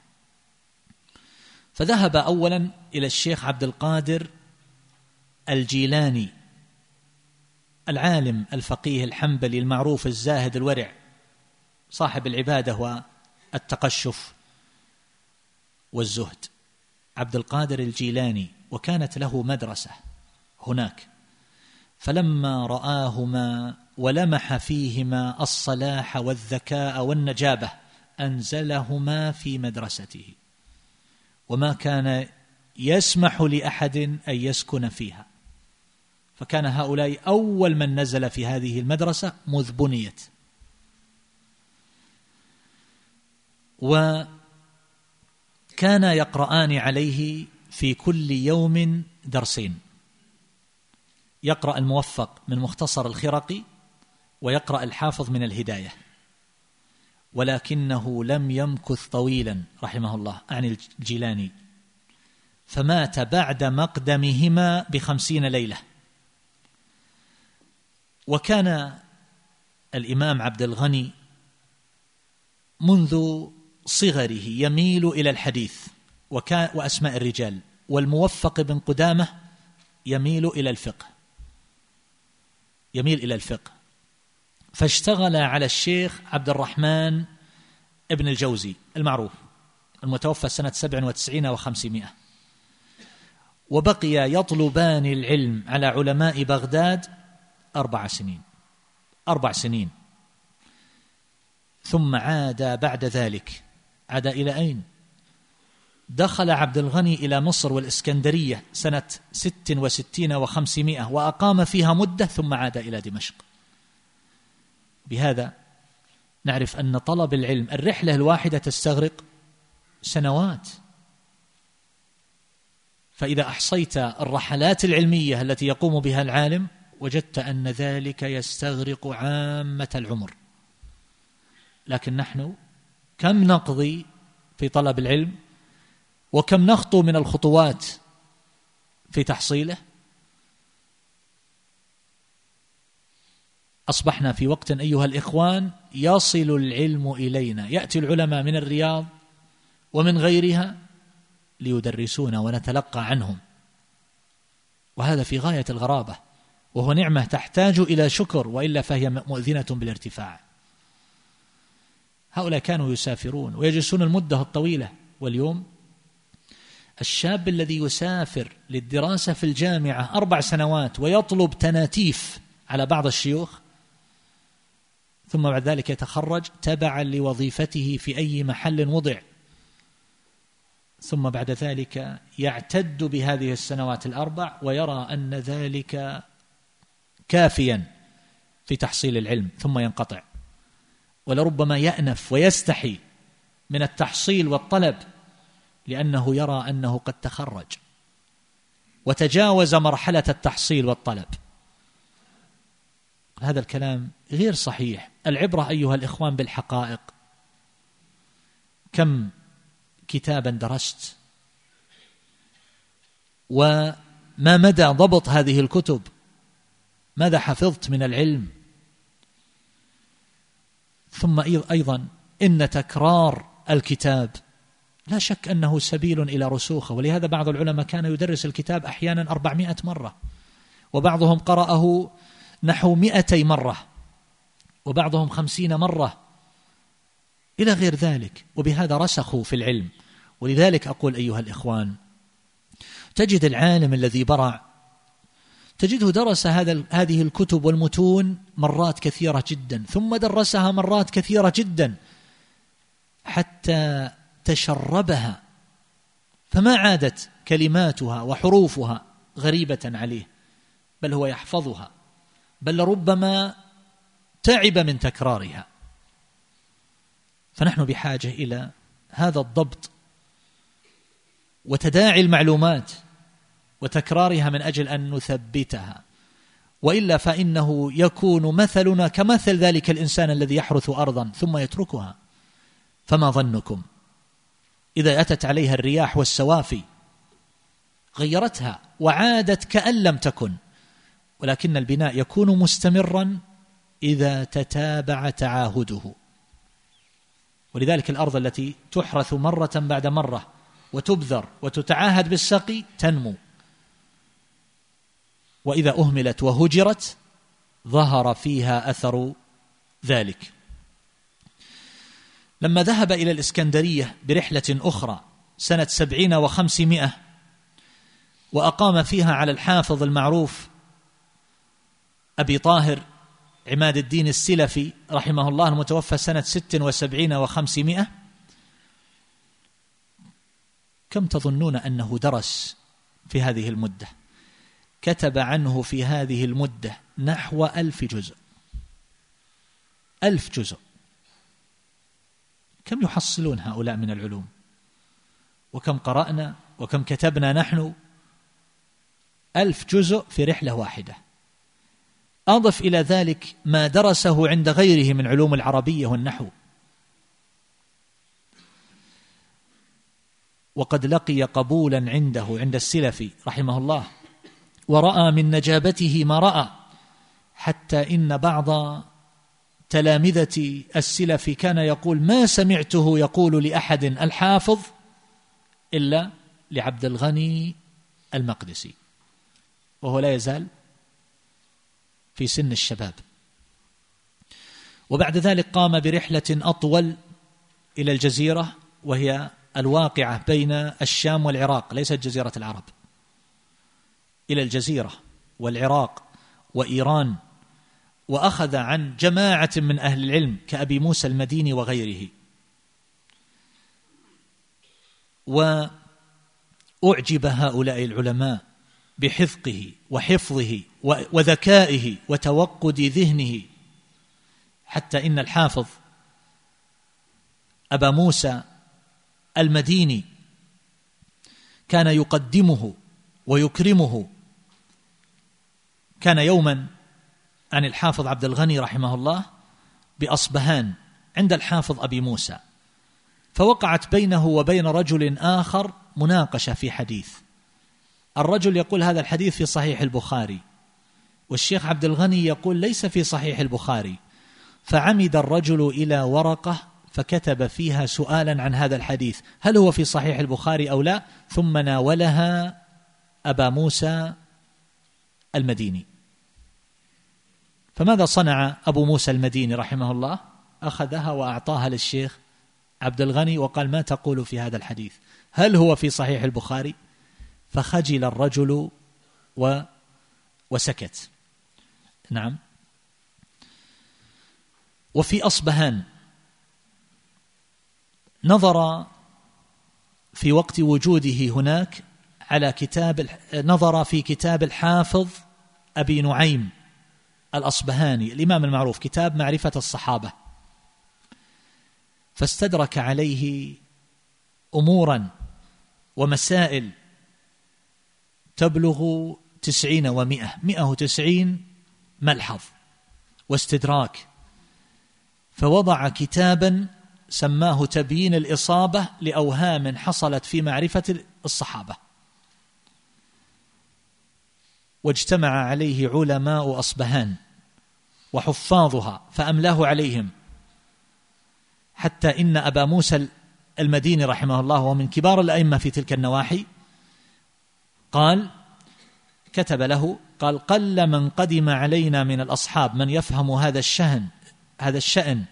فذهب أولا إلى الشيخ عبد القادر الجيلاني العالم الفقيه الحنبلي المعروف الزاهد الورع صاحب العبادة والتقشف والزهد. عبد القادر الجيلاني وكانت له مدرسة هناك. فلما رآهما ولمح فيهما الصلاح والذكاء والنجابة أنزلهما في مدرسته. وما كان يسمح لأحد أن يسكن فيها. فكان هؤلاء أول من نزل في هذه المدرسة مذ بنيت. وكان يقرآن عليه في كل يوم درسين. يقرأ الموفق من مختصر الخرقي ويقرأ الحافظ من الهداية. ولكنه لم يمكث طويلا رحمه الله عن الجيلاني. فمات بعد مقدمهما بخمسين ليلة. وكان الإمام عبد الغني منذ صغره يميل إلى الحديث وأسماء الرجال والموفق بن قدامة يميل إلى الفقه. يميل إلى الفقه. فاشتغل على الشيخ عبد الرحمن ابن الجوزي المعروف المتوفى سنة سبع وتسعين وخمسمائة. وبقي يطلبان العلم على علماء بغداد أربع سنين. أربع سنين. ثم عاد بعد ذلك عاد إلى أين؟ دخل عبد الغني إلى مصر والإسكندرية سنة ست وستين وخمسمائة وأقام فيها مدة ثم عاد إلى دمشق. بهذا نعرف أن طلب العلم الرحلة الواحدة تستغرق سنوات. فإذا أحصيت الرحلات العلمية التي يقوم بها العالم وجدت أن ذلك يستغرق عامة العمر. لكن نحن كم نقضي في طلب العلم وكم نخطو من الخطوات في تحصيله؟ أصبحنا في وقت أيها الإخوان يصل العلم إلينا. يأتي العلماء من الرياض ومن غيرها ليدرسونا ونتلقى عنهم. وهذا في غاية الغرابة وهو نعمة تحتاج إلى شكر وإلا فهي مؤذنة بالارتفاع. هؤلاء كانوا يسافرون ويجلسون المدة الطويلة. واليوم الشاب الذي يسافر للدراسة في الجامعة أربع سنوات ويطلب تناتيف على بعض الشيوخ ثم بعد ذلك يتخرج تبعا لوظيفته في أي محل وضع. ثم بعد ذلك يعتد بهذه السنوات الأربع ويرى أن ذلك كافيا في تحصيل العلم ثم ينقطع. ولربما يأنف ويستحي من التحصيل والطلب لأنه يرى أنه قد تخرج وتجاوز مرحلة التحصيل والطلب. هذا الكلام غير صحيح. العبرة أيها الإخوان بالحقائق. كم كتابا درست؟ وما مدى ضبط هذه الكتب؟ ماذا حفظت من العلم؟ ثم أيضا إن تكرار الكتاب لا شك أنه سبيل إلى رسوخه ولهذا بعض العلماء كان يدرس الكتاب أحيانا أربعمائة مرة وبعضهم قرأه نحو مئتي مرة وبعضهم خمسين مرة إلى غير ذلك وبهذا رسخوا في العلم. ولذلك أقول أيها الإخوان تجد العالم الذي برع تجده درس هذا هذه الكتب والمتون مرات كثيرة جدا ثم درسها مرات كثيرة جدا حتى تشربها فما عادت كلماتها وحروفها غريبة عليه بل هو يحفظها بل ربما تعب من تكرارها. فنحن بحاجة إلى هذا الضبط وتداعي المعلومات وتكرارها من أجل أن نثبتها. وإلا فإنه يكون مثلنا كمثل ذلك الإنسان الذي يحرث ارضا ثم يتركها. فما ظنكم؟ إذا أتت عليها الرياح والسوافي غيرتها وعادت كأن لم تكن. ولكن البناء يكون مستمرا إذا تتابع تعاهده. ولذلك الأرض التي تحرث مرة بعد مرة وتبذر وتتعاهد بالسقي تنمو. وإذا أهملت وهجرت ظهر فيها أثر ذلك. لما ذهب إلى الإسكندرية برحلة أخرى سنة سبعين وخمسمائة وأقام فيها على الحافظ المعروف أبي طاهر عماد الدين السلفي رحمه الله المتوفى سنة ست وسبعين وخمسمائة كم تظنون أنه درس في هذه المدة؟ كتب عنه في هذه المدة نحو ألف جزء. ألف جزء. كم يحصلون هؤلاء من العلوم؟ وكم قرأنا؟ وكم كتبنا نحن؟ ألف جزء في رحلة واحدة. أضف إلى ذلك ما درسه عند غيره من علوم العربية والنحو. وقد لقي قبولا عنده عند السلفي رحمه الله ورأى من نجابته ما رأى حتى إن بعض تلامذة السلف كان يقول ما سمعته يقول لأحد الحافظ إلا لعبد الغني المقدسي وهو لا يزال في سن الشباب. وبعد ذلك قام برحلة أطول إلى الجزيرة وهي الواقعة بين الشام والعراق ليست جزيرة العرب. إلى الجزيرة والعراق وإيران وأخذ عن جماعة من أهل العلم كأبي موسى المديني وغيره. وأعجب هؤلاء العلماء بحفظه وحفظه وذكائه وتوقد ذهنه. حتى إن الحافظ أبا موسى المديني كان يقدمه ويكرمه كان يوما عن الحافظ عبد الغني رحمه الله بأصبهان عند الحافظ أبي موسى فوقعت بينه وبين رجل آخر مناقشة في حديث. الرجل يقول هذا الحديث في صحيح البخاري والشيخ عبد الغني يقول ليس في صحيح البخاري. فعمد الرجل إلى ورقة فكتب فيها سؤالا عن هذا الحديث هل هو في صحيح البخاري أو لا؟ ثم ناولها أبا موسى المديني. فماذا صنع أبو موسى المديني رحمه الله؟ أخذها وأعطاها للشيخ عبد الغني وقال ما تقول في هذا الحديث؟ هل هو في صحيح البخاري؟ فخجل الرجل و وسكت. نعم. وفي أصبهان. نظر في وقت وجوده هناك على كتاب نظر في كتاب الحافظ أبي نعيم. الأصبهاني الإمام المعروف كتاب معرفة الصحابة. فاستدرك عليه أمورا ومسائل تبلغ تسعين ومائة مئة وتسعين ملحظ واستدراك. فوضع كتابا سماه تبيين الإصابة لأوهام حصلت في معرفة الصحابة. واجتمع عليه علماء أصبهان وحفاظها فأملاه عليهم. حتى إن أبا موسى المديني رحمه الله ومن كبار الأئمة في تلك النواحي قال كتب له قال قل من قدم علينا من الأصحاب من يفهم هذا الشأن هذا الشأن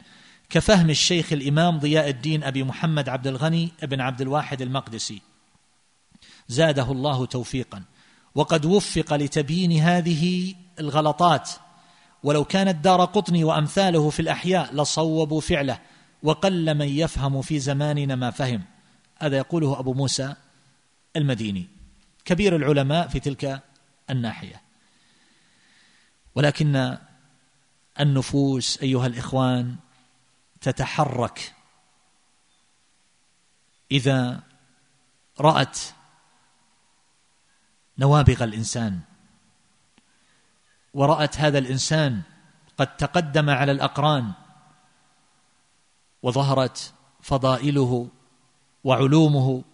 كفهم الشيخ الإمام ضياء الدين أبي محمد عبد الغني بن عبد الواحد المقدسي. زاده الله توفيقا. وقد وفق لتبيين هذه الغلطات. ولو كان الدار قطني وأمثاله في الأحياء لصوبوا فعله وقل من يفهم في زماننا ما فهم. هذا يقوله أبو موسى المديني كبير العلماء في تلك الناحية. ولكن النفوس أيها الإخوان تتحرك. إذا رأت نوابغ الإنسان. ورأت هذا الإنسان قد تقدم على الأقران وظهرت فضائله وعلومه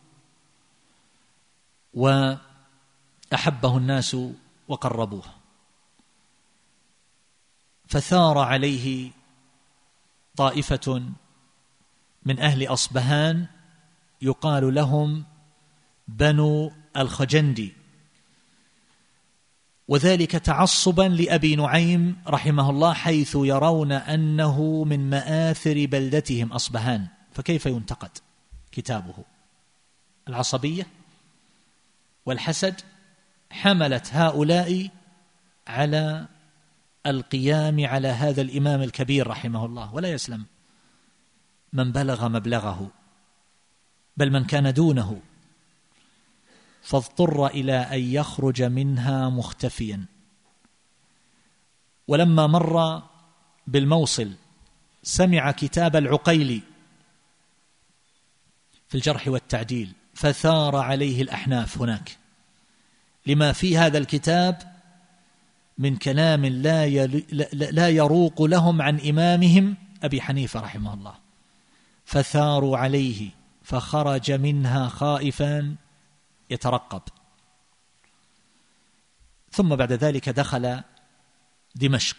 وأحبه الناس وقربوه. فثار عليه طائفة من أهل أصبهان يقال لهم بنو الخجندي. وذلك تعصبا لأبي نعيم رحمه الله حيث يرون أنه من مآثر بلدتهم أصبهان. فكيف ينتقد كتابه؟ العصبية والحسد حملت هؤلاء على القيام على هذا الإمام الكبير رحمه الله. ولا يسلم من بلغ مبلغه بل من كان دونه. فاضطر إلى أن يخرج منها مختفيا. ولما مر بالموصل سمع كتاب العقيلي في الجرح والتعديل فثار عليه الأحناف هناك. لما في هذا الكتاب من كلام لا لا يروق لهم عن إمامهم أبي حنيفة رحمه الله. فثاروا عليه فخرج منها خائفا. يترقب. ثم بعد ذلك دخل دمشق.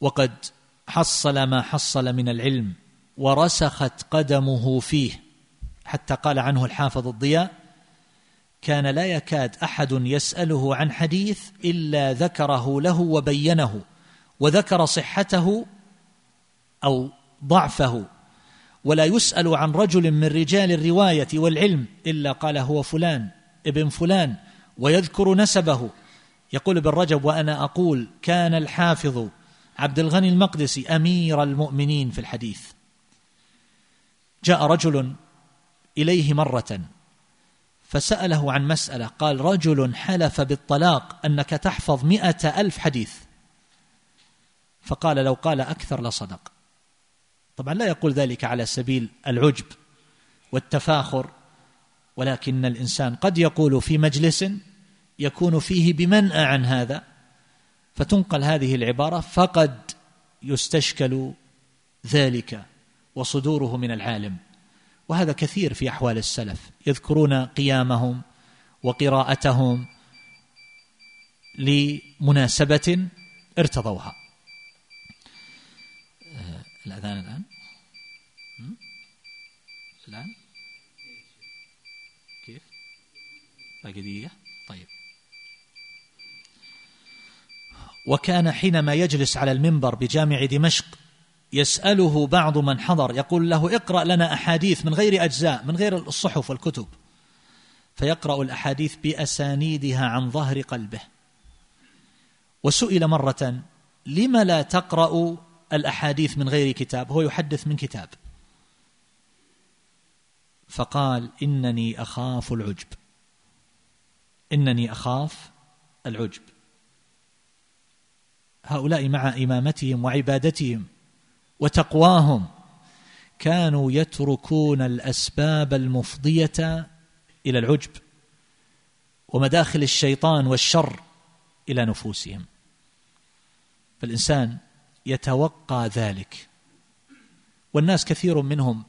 وقد حصل ما حصل من العلم ورسخت قدمه فيه حتى قال عنه الحافظ الضياء كان لا يكاد أحد يسأله عن حديث إلا ذكره له وبينه وذكر صحته أو ضعفه ولا يسأل عن رجل من رجال الرواية والعلم إلا قال هو فلان ابن فلان ويذكر نسبه. يقول ابن رجب وأنا أقول كان الحافظ عبد الغني المقدسي أمير المؤمنين في الحديث. جاء رجل إليه مرة فسأله عن مسألة قال رجل حلف بالطلاق أنك تحفظ مئة ألف حديث. فقال لو قال أكثر لصدق. طبعا لا يقول ذلك على سبيل العجب والتفاخر ولكن الإنسان قد يقول في مجلس يكون فيه بمنأى عن هذا فتنقل هذه العبارة فقد يستشكل ذلك وصدوره من العالم. وهذا كثير في أحوال السلف يذكرون قيامهم وقراءتهم لمناسبة ارتضوها. آه، الأذان الآن؟ كيف؟ باقي دقيقة؟ طيب. وكان حينما يجلس على المنبر بجامع دمشق يسأله بعض من حضر يقول له اقرأ لنا أحاديث من غير أجزاء من غير الصحف والكتب. فيقرأ الأحاديث بأسانيدها عن ظهر قلبه. وسئل مرة لم لا تقرأ الأحاديث من غير كتاب؟ هو يحدث من كتاب. فقال إنني أخاف العجب. إنني أخاف العجب. هؤلاء مع إمامتهم وعبادتهم وتقواهم كانوا يتركون الأسباب المفضية إلى العجب ومداخل الشيطان والشر إلى نفوسهم. فالإنسان يتوقى ذلك. والناس كثير منهم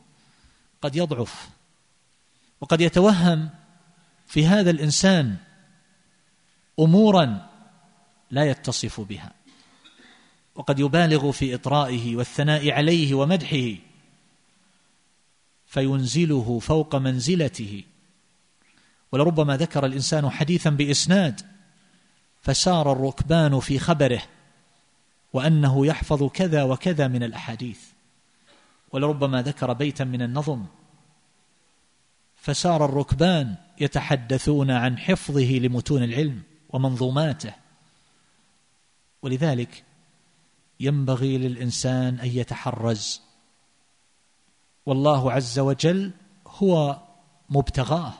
قد يضعف وقد يتوهم في هذا الإنسان امورا لا يتصف بها وقد يبالغ في إطرائه والثناء عليه ومدحه فينزله فوق منزلته. ولربما ذكر الإنسان حديثا بإسناد فسار الركبان في خبره وأنه يحفظ كذا وكذا من الأحاديث. ولربما ذكر بيتا من النظم فسار الركبان يتحدثون عن حفظه لمتون العلم ومنظوماته. ولذلك ينبغي للإنسان أن يتحرز. والله عز وجل هو مبتغاه.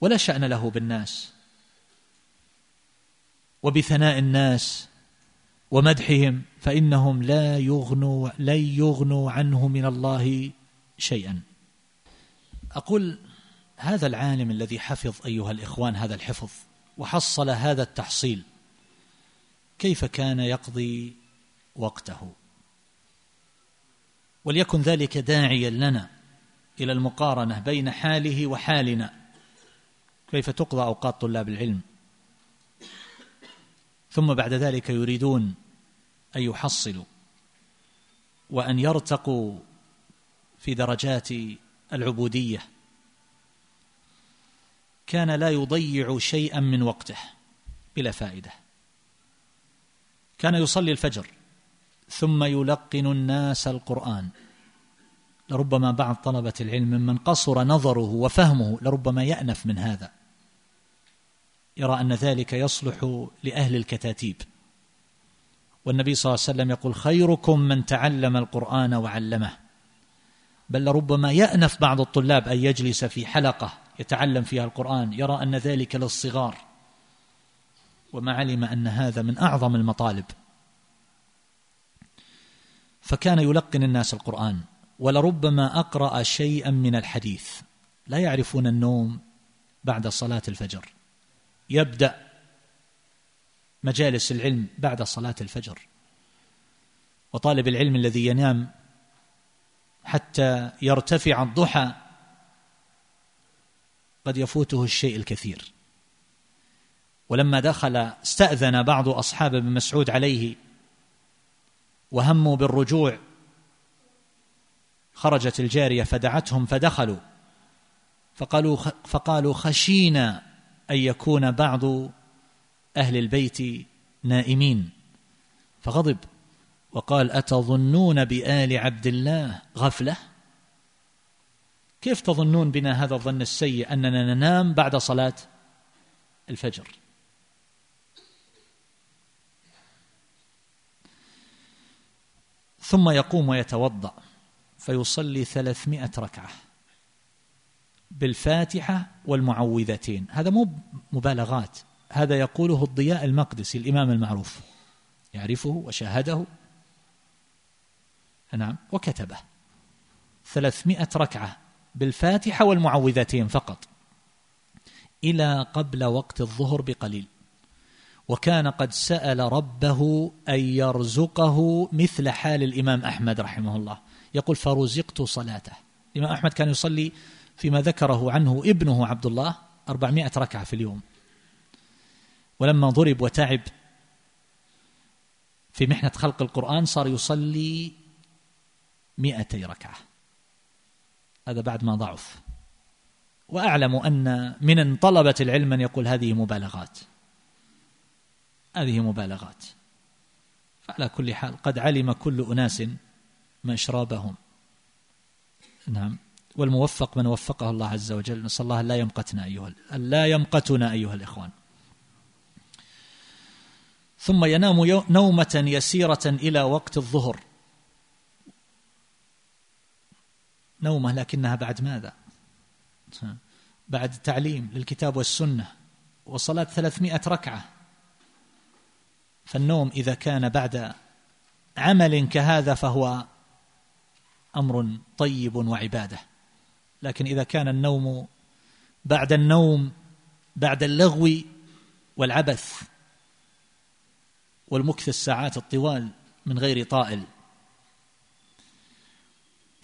ولا شأن له بالناس. وبثناء الناس ومدحهم فإنهم لا يغنوا لن يغنوا عنه من الله شيئا. أقول هذا العالم الذي حفظ أيها الإخوان هذا الحفظ وحصل هذا التحصيل كيف كان يقضي وقته؟ وليكن ذلك داعيا لنا إلى المقارنة بين حاله وحالنا. كيف تقضى أوقات طلاب العلم؟ ثم بعد ذلك يريدون أن يحصلوا وأن يرتقوا في درجات العبودية. كان لا يضيع شيئا من وقته بلا فائدة. كان يصلي الفجر ثم يلقن الناس القرآن. لربما بعض طلبة العلم ممن قصر نظره وفهمه لربما يأنف من هذا. يرى أن ذلك يصلح لأهل الكتاتيب. والنبي صلى الله عليه وسلم يقول خيركم من تعلم القرآن وعلمه. بل لربما يأنف بعض الطلاب أن يجلس في حلقة يتعلم فيها القرآن يرى أن ذلك للصغار. وما علم أن هذا من أعظم المطالب. فكان يلقن الناس القرآن ولربما أقرأ شيئا من الحديث. لا يعرفون النوم بعد صلاة الفجر. يبدأ مجالس العلم بعد صلاة الفجر. وطالب العلم الذي ينام حتى يرتفع الضحى قد يفوته الشيء الكثير. ولما دخل استأذن بعض أصحاب ابن مسعود عليه وهموا بالرجوع خرجت الجارية فدعتهم فدخلوا. فقالوا فقالوا خشينا أن يكون بعض أهل البيت نائمين. فغضب. وقال أتظنون بآل عبد الله غفلة؟ كيف تظنون بنا هذا الظن السيء أننا ننام بعد صلاة الفجر؟ ثم يقوم ويتوضأ فيصلي ثلاثمائة ركعة بالفاتحة والمعوذتين. هذا مو مبالغات هذا يقوله الضياء المقدسي الإمام المعروف يعرفه وشاهده. نعم. وكتبه. ثلاثمائة ركعة بالفاتحة والمعوذتين فقط. إلى قبل وقت الظهر بقليل. وكان قد سأل ربه أن يرزقه مثل حال الإمام أحمد رحمه الله. يقول فرزقت صلاته. الإمام أحمد كان يصلي فيما ذكره عنه ابنه عبد الله أربعمائة ركعة في اليوم. ولما ضرب وتعب في محنة خلق القرآن صار يصلي مئتي ركعة. هذا بعد ما ضعف. وأعلم أن من طلبة العلم من يقول هذه مبالغات. هذه مبالغات. فعلى كل حال قد علم كل أناس مشرابهم نعم. والموفق من وفقه الله عز وجل. نسأل الله لا يمقتنا أيها لا يمقتنا أيها الإخوان. ثم ينام نومة يسيرة إلى وقت الظهر. نومة لكنها بعد ماذا؟ بعد تعليم للكتاب والسنة وصلاة ثلاثمائة ركعة. فالنوم إذا كان بعد عمل كهذا فهو أمر طيب وعبادة. لكن إذا كان النوم بعد النوم بعد اللغو والعبث والمكث الساعات الطوال من غير طائل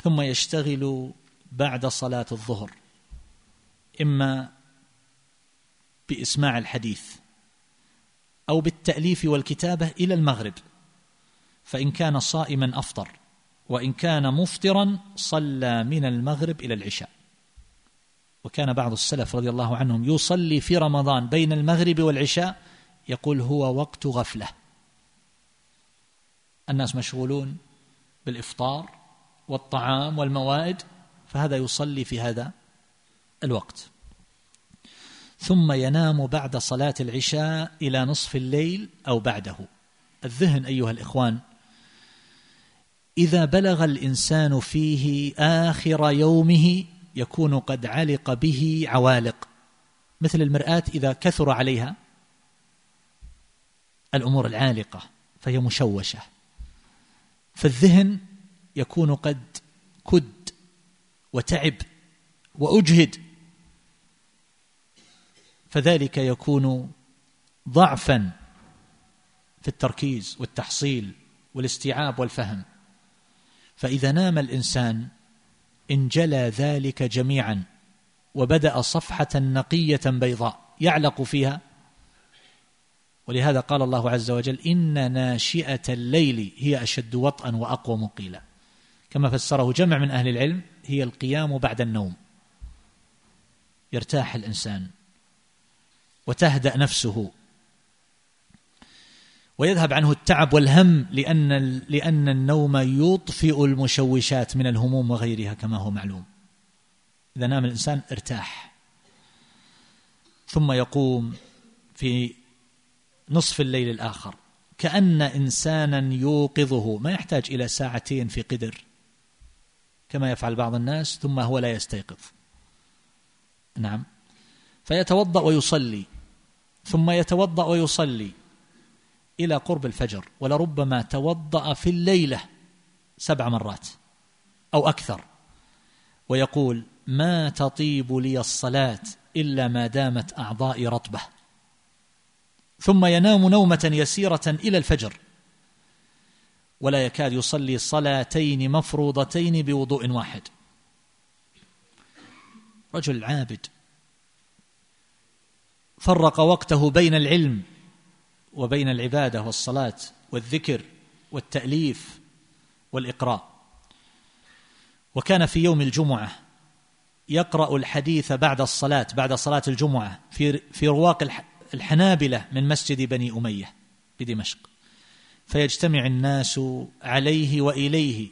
ثم يشتغل بعد صلاة الظهر إما بإسماع الحديث أو بالتأليف والكتابة إلى المغرب فإن كان صائما أفطر وإن كان مفطرا صلى من المغرب إلى العشاء. وكان بعض السلف رضي الله عنهم يصلي في رمضان بين المغرب والعشاء يقول هو وقت غفلة. الناس مشغولون بالإفطار والطعام والموائد فهذا يصلي في هذا الوقت. ثم ينام بعد صلاة العشاء إلى نصف الليل أو بعده. الذهن أيها الإخوان إذا بلغ الإنسان فيه آخر يومه يكون قد علق به عوالق. مثل المرآة إذا كثر عليها الأمور العالقة فهي مشوشة. فالذهن يكون قد كد وتعب وأجهد. فذلك يكون ضعفا في التركيز والتحصيل والاستيعاب والفهم. فإذا نام الإنسان انجلى ذلك جميعا وبدأ صفحة نقية بيضاء يعلق فيها. ولهذا قال الله عز وجل إن ناشئة الليل هي أشد وطئا وأقوى مقيلا. كما فسره جمع من أهل العلم هي القيام بعد النوم. يرتاح الإنسان وتهدأ نفسه. ويذهب عنه التعب والهم لأن لأن النوم يطفئ المشوشات من الهموم وغيرها كما هو معلوم. إذا نام الإنسان ارتاح. ثم يقوم في نصف الليل الآخر. كأن إنسانا يوقظه. ما يحتاج إلى ساعتين في قدر. كما يفعل بعض الناس ثم هو لا يستيقظ. نعم. فيتوضأ ويصلي ثم يتوضأ ويصلي إلى قرب الفجر ولربما توضأ في الليلة سبع مرات أو أكثر ويقول ما تطيب لي الصلاة إلا ما دامت أعضائي رطبة. ثم ينام نومة يسيرة إلى الفجر. ولا يكاد يصلي صلاتين مفروضتين بوضوء واحد. رجل عابد. فرق وقته بين العلم وبين العبادة والصلاة والذكر والتأليف والإقراء. وكان في يوم الجمعة يقرأ الحديث بعد الصلاة بعد صلاة الجمعة في في رواق الحنابلة من مسجد بني أمية بدمشق. فيجتمع الناس عليه وإليه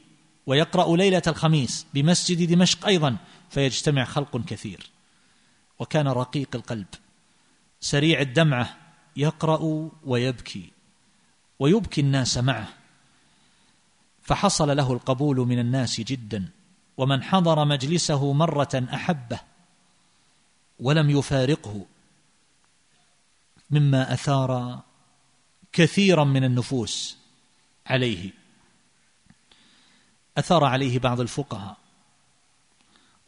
ويقرأ ليلة الخميس بمسجد دمشق أيضا فيجتمع خلق كثير. وكان رقيق القلب سريع الدمعة يقرأ ويبكي ويبكي الناس معه. فحصل له القبول من الناس جدا ومن حضر مجلسه مرة أحبه ولم يفارقه. مما أثار كثيرا من النفوس عليه. أثار عليه بعض الفقهاء.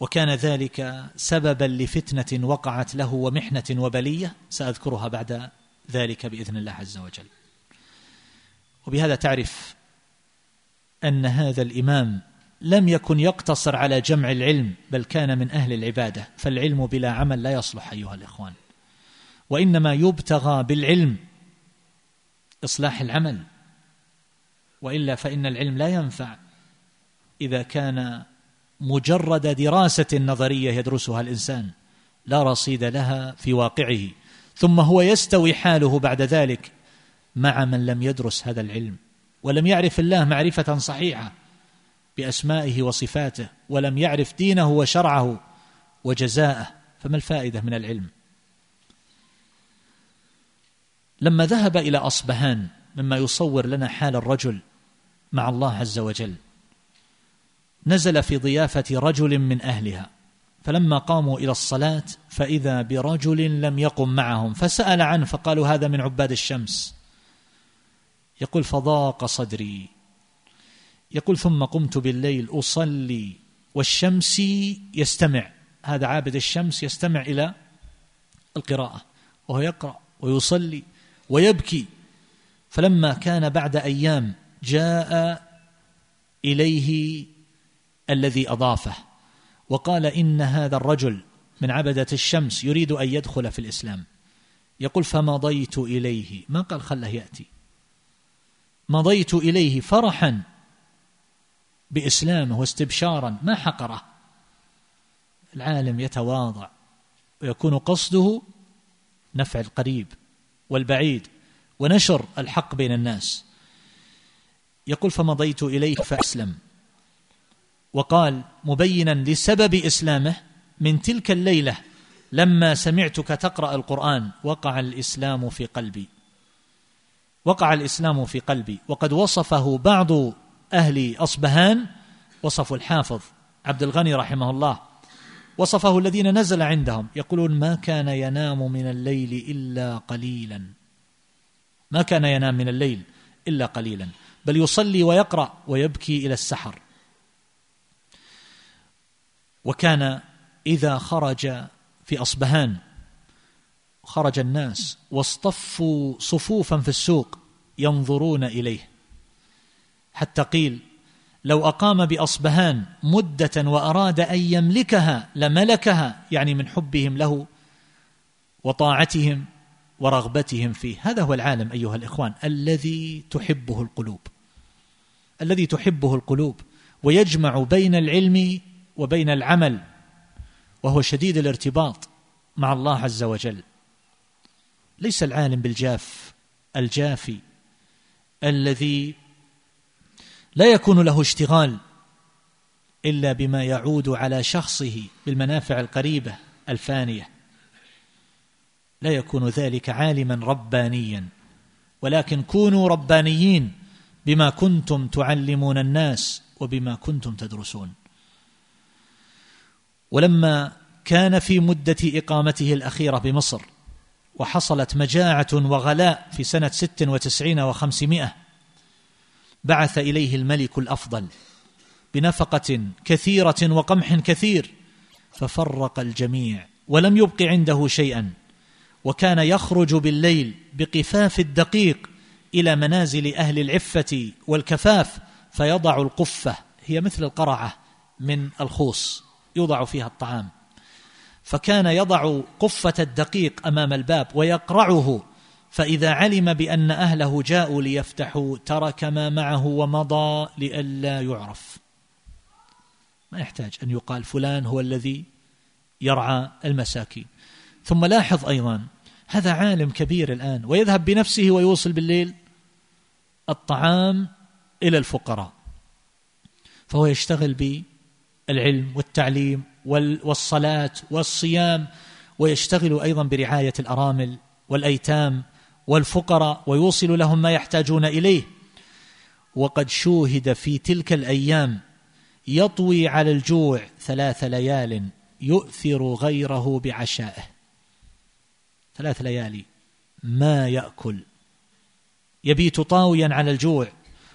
وكان ذلك سببا لفتنة وقعت له ومحنة وبلية. سأذكرها بعد ذلك بإذن الله عز وجل. وبهذا تعرف أن هذا الإمام لم يكن يقتصر على جمع العلم بل كان من أهل العبادة. فالعلم بلا عمل لا يصلح أيها الإخوان. وإنما يبتغى بالعلم إصلاح العمل وإلا فإن العلم لا ينفع إذا كان مجرد دراسة نظرية يدرسها الإنسان لا رصيد لها في واقعه. ثم هو يستوي حاله بعد ذلك مع من لم يدرس هذا العلم ولم يعرف الله معرفة صحيحة بأسمائه وصفاته ولم يعرف دينه وشرعه وجزاءه فما الفائدة من العلم؟ لما ذهب إلى أصبهان مما يصور لنا حال الرجل مع الله عز وجل نزل في ضيافة رجل من أهلها فلما قاموا إلى الصلاة فإذا برجل لم يقم معهم فسأل عنه فقالوا هذا من عباد الشمس. يقول فضاق صدري. يقول ثم قمت بالليل أصلي والشمس يستمع. هذا عابد الشمس يستمع إلى القراءة وهو يقرأ ويصلي. ويبكي. فلما كان بعد أيام جاء إليه الذي أضافه وقال إن هذا الرجل من عبدة الشمس يريد أن يدخل في الإسلام. يقول فمضيت إليه. ما قال خله يأتي. مضيت إليه فرحا بإسلامه واستبشارا. ما حقره؟ العالم يتواضع ويكون قصده نفع القريب. والبعيد ونشر الحق بين الناس. يقول فمضيت إليه فأسلم. وقال مبينا لسبب إسلامه من تلك الليلة لما سمعتك تقرأ القرآن وقع الإسلام في قلبي. وقع الإسلام في قلبي وقد وصفه بعض أهل أصبهان وصفوا الحافظ عبد الغني رحمه الله. وصفه الذين نزل عندهم. يقولون ما كان ينام من الليل إلا قليلا. ما كان ينام من الليل إلا قليلا. بل يصلي ويقرأ ويبكي إلى السحر. وكان إذا خرج في أصبهان خرج الناس واصطفوا صفوفا في السوق ينظرون إليه. حتى قيل لو أقام بأصبهان مدة وأراد أن يملكها لملكها يعني من حبهم له وطاعتهم ورغبتهم فيه. هذا هو العالم أيها الإخوان الذي تحبه القلوب. الذي تحبه القلوب ويجمع بين العلم وبين العمل وهو شديد الارتباط مع الله عز وجل. ليس العالم بالجاف الجافي الذي لا يكون له اشتغال إلا بما يعود على شخصه بالمنافع القريبة الفانية. لا يكون ذلك عالما ربانيا. ولكن كونوا ربانيين بما كنتم تعلمون الناس وبما كنتم تدرسون. ولما كان في مدة إقامته الأخيرة بمصر وحصلت مجاعة وغلاء في سنة ست وتسعين وخمسمائة بعث إليه الملك الأفضل بنفقة كثيرة وقمح كثير ففرق الجميع ولم يبق عنده شيئا وكان يخرج بالليل بقفاف الدقيق إلى منازل أهل العفة والكفاف فيضع القفة هي مثل القرعة من الخوص يوضع فيها الطعام فكان يضع قفة الدقيق أمام الباب ويقرعه فإذا علم بأن أهله جاءوا ليفتحوا ترك ما معه ومضى لئلا يعرف. ما يحتاج أن يقال فلان هو الذي يرعى المساكين. ثم لاحظ أيضا هذا عالم كبير الآن ويذهب بنفسه ويوصل بالليل الطعام إلى الفقراء. فهو يشتغل بالعلم والتعليم والصلاة والصيام ويشتغل أيضا برعاية الأرامل والأيتام والفقراء ويوصل لهم ما يحتاجون إليه. وقد شوهد في تلك الأيام يطوي على الجوع ثلاث ليال يؤثر غيره بعشائه. ثلاث ليالي ما يأكل. يبيت طاويا على الجوع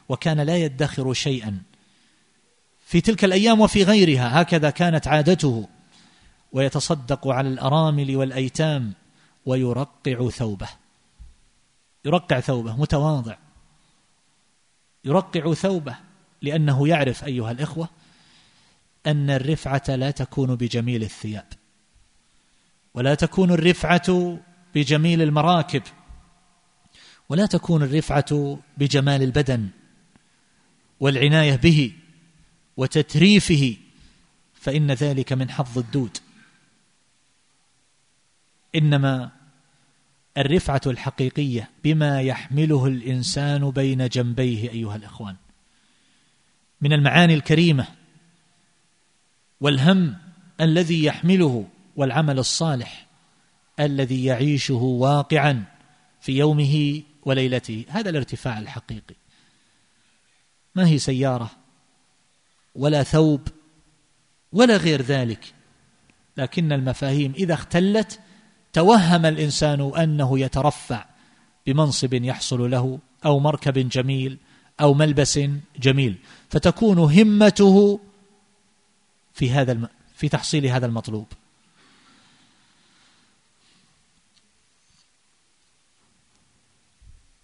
وكان لا يدخر شيئا. في تلك الأيام وفي غيرها هكذا كانت عادته. ويتصدق على الأرامل والأيتام ويرقع ثوبه. يرقع ثوبه متواضع. يرقع ثوبه لأنه يعرف أيها الإخوة أن الرفعة لا تكون بجميل الثياب. ولا تكون الرفعة بجميل المراكب. ولا تكون الرفعة بجمال البدن والعناية به وتتريفه فإن ذلك من حظ الدود. إنما الرفعة الحقيقية بما يحمله الإنسان بين جنبيه أيها الإخوان. من المعاني الكريمة والهم الذي يحمله والعمل الصالح الذي يعيشه واقعا في يومه وليلته. هذا الارتفاع الحقيقي. ما هي سيارة ولا ثوب ولا غير ذلك لكن المفاهيم إذا اختلت توهم الإنسان أنه يترفع بمنصب يحصل له أو مركب جميل أو ملبس جميل فتكون همته في هذا الم... في تحصيل هذا المطلوب.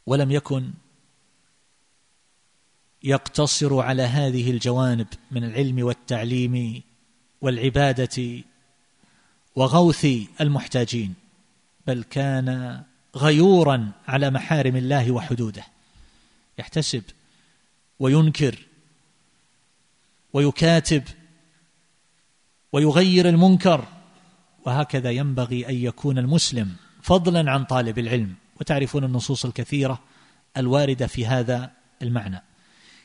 ولم يكن يقتصر على هذه الجوانب من العلم والتعليم والعبادة وغوث المحتاجين بل كان غيورا على محارم الله وحدوده. يحتسب وينكر ويكاتب ويغير المنكر وهكذا ينبغي أن يكون المسلم فضلا عن طالب العلم. وتعرفون النصوص الكثيرة الواردة في هذا المعنى.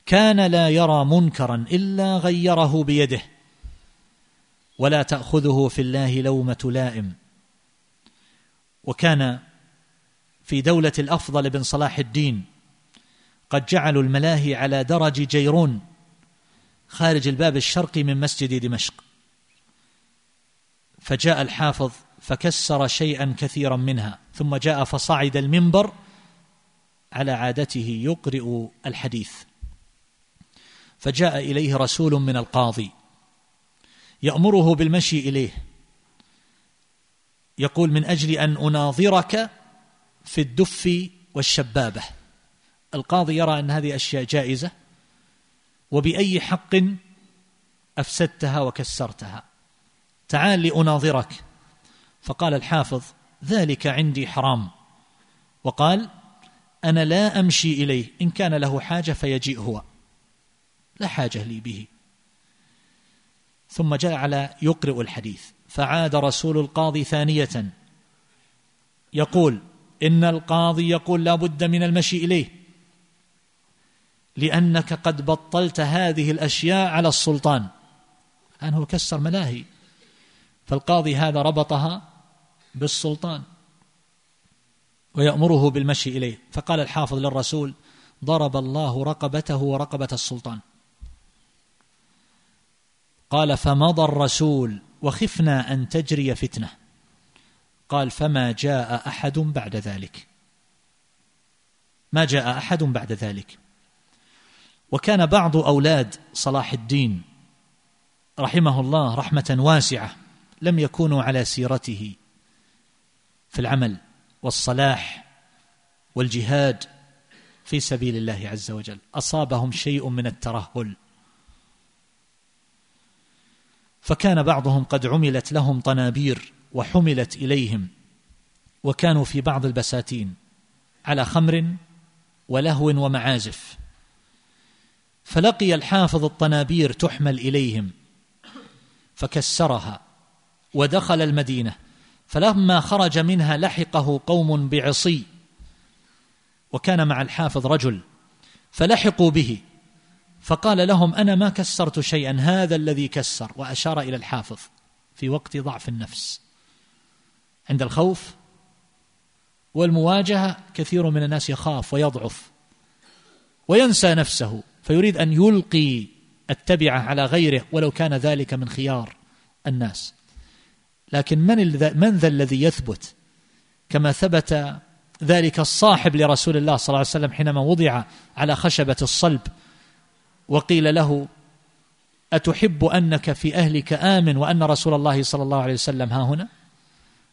كان لا يرى منكرا إلا غيره بيده. ولا تأخذه في الله لومة لائم. وكان في دولة الأفضل بن صلاح الدين قد جعلوا الملاهي على درج جيرون خارج الباب الشرقي من مسجد دمشق. فجاء الحافظ فكسر شيئا كثيرا منها ثم جاء فصعد المنبر على عادته يقرئ الحديث. فجاء إليه رسول من القاضي. يأمره بالمشي إليه. يقول من أجل أن أناظرك في الدف والشبابة. القاضي يرى أن هذه أشياء جائزة وبأي حق أفسدتها وكسرتها. تعال لأناظرك. فقال الحافظ ذلك عندي حرام. وقال أنا لا أمشي إليه. إن كان له حاجة فيجيء هو. لا حاجة لي به. ثم جعل يقرئ الحديث. فعاد رسول القاضي ثانية. يقول إن القاضي يقول لا بد من المشي إليه لأنك قد بطلت هذه الأشياء على السلطان. الآن هو كسر ملاهي. فالقاضي هذا ربطها بالسلطان ويأمره بالمشي إليه. فقال الحافظ للرسول ضرب الله رقبته ورقبة السلطان. قال فمضى الرسول وخفنا أن تجري فتنة. قال فما جاء أحد بعد ذلك. ما جاء أحد بعد ذلك. وكان بعض أولاد صلاح الدين رحمه الله رحمة واسعة لم يكونوا على سيرته في العمل والصلاح والجهاد في سبيل الله عز وجل. أصابهم شيء من الترهل. فكان بعضهم قد عملت لهم طنابير وحملت إليهم وكانوا في بعض البساتين على خمر ولهو ومعازف. فلقي الحافظ الطنابير تحمل إليهم فكسرها ودخل المدينة. فلما خرج منها لحقه قوم بعصي وكان مع الحافظ رجل فلحقوا به. فقال لهم أنا ما كسرت شيئا هذا الذي كسر وأشار إلى الحافظ في وقت ضعف النفس. عند الخوف والمواجهة كثير من الناس يخاف ويضعف وينسى نفسه فيريد أن يلقي التبعة على غيره ولو كان ذلك من خيار الناس. لكن من من ذا الذي يثبت كما ثبت ذلك الصاحب لرسول الله صلى الله عليه وسلم حينما وضع على خشبة الصلب وقيل له أتحب أنك في أهلك آمن وأن رسول الله صلى الله عليه وسلم ها هنا؟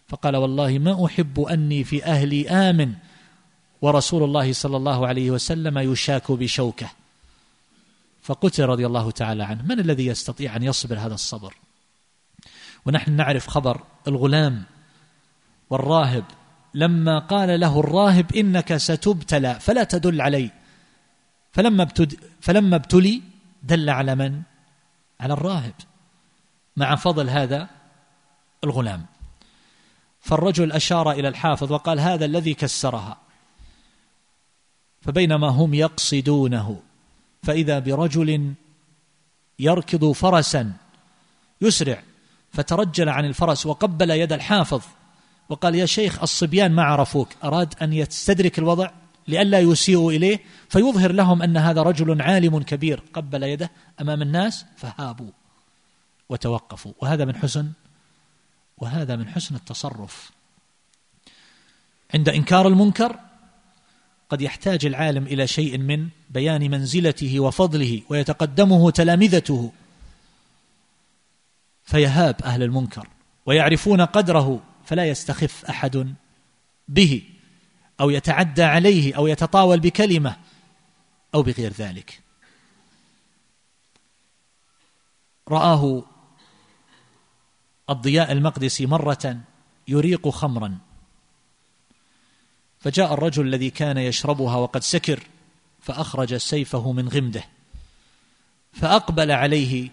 فقال والله ما أحب أني في أهلي آمن ورسول الله صلى الله عليه وسلم يشاك بشوكة. فقتل رضي الله تعالى عنه. من الذي يستطيع أن يصبر هذا الصبر؟ ونحن نعرف خبر الغلام والراهب. لما قال له الراهب إنك ستبتلى فلا تدل علي. فلما ابتد فلما ابتلي دل على من؟ على الراهب مع فضل هذا الغلام. فالرجل أشار إلى الحافظ وقال هذا الذي كسرها. فبينما هم يقصدونه فإذا برجل يركض فرسا يسرع فترجل عن الفرس وقبل يد الحافظ وقال يا شيخ الصبيان ما عرفوك أراد أن يستدرك الوضع؟ لئلا يسيئوا إليه فيظهر لهم أن هذا رجل عالم كبير قبل يده أمام الناس فهابوا وتوقفوا. وهذا من حسن وهذا من حسن التصرف. عند إنكار المنكر قد يحتاج العالم إلى شيء من بيان منزلته وفضله ويتقدمه تلامذته. فيهاب أهل المنكر ويعرفون قدره فلا يستخف أحد به. أو يتعدى عليه أو يتطاول بكلمة أو بغير ذلك. رآه الضياء المقدسي مرة يريق خمرا. فجاء الرجل الذي كان يشربها وقد سكر فأخرج سيفه من غمده. فأقبل عليه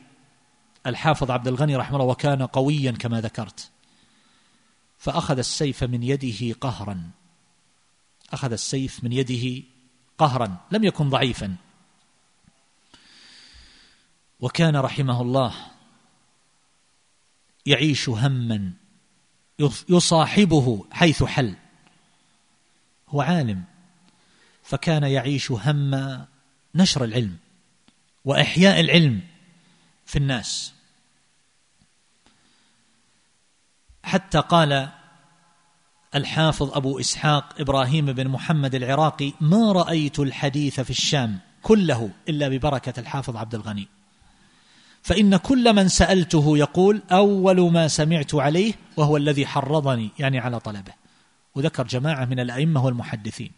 الحافظ عبد الغني رحمه الله وكان قويا كما ذكرت. فأخذ السيف من يده قهرا. أخذ السيف من يده قهرا لم يكن ضعيفا. وكان رحمه الله يعيش هما يصاحبه حيث حل. هو عالم فكان يعيش هم نشر العلم وإحياء العلم في الناس. حتى قال الحافظ أبو إسحاق إبراهيم بن محمد العراقي ما رأيت الحديث في الشام كله إلا ببركة الحافظ عبد الغني. فإن كل من سألته يقول أول ما سمعت عليه وهو الذي حرضني يعني على طلبه. وذكر جماعة من الأئمة والمحدثين.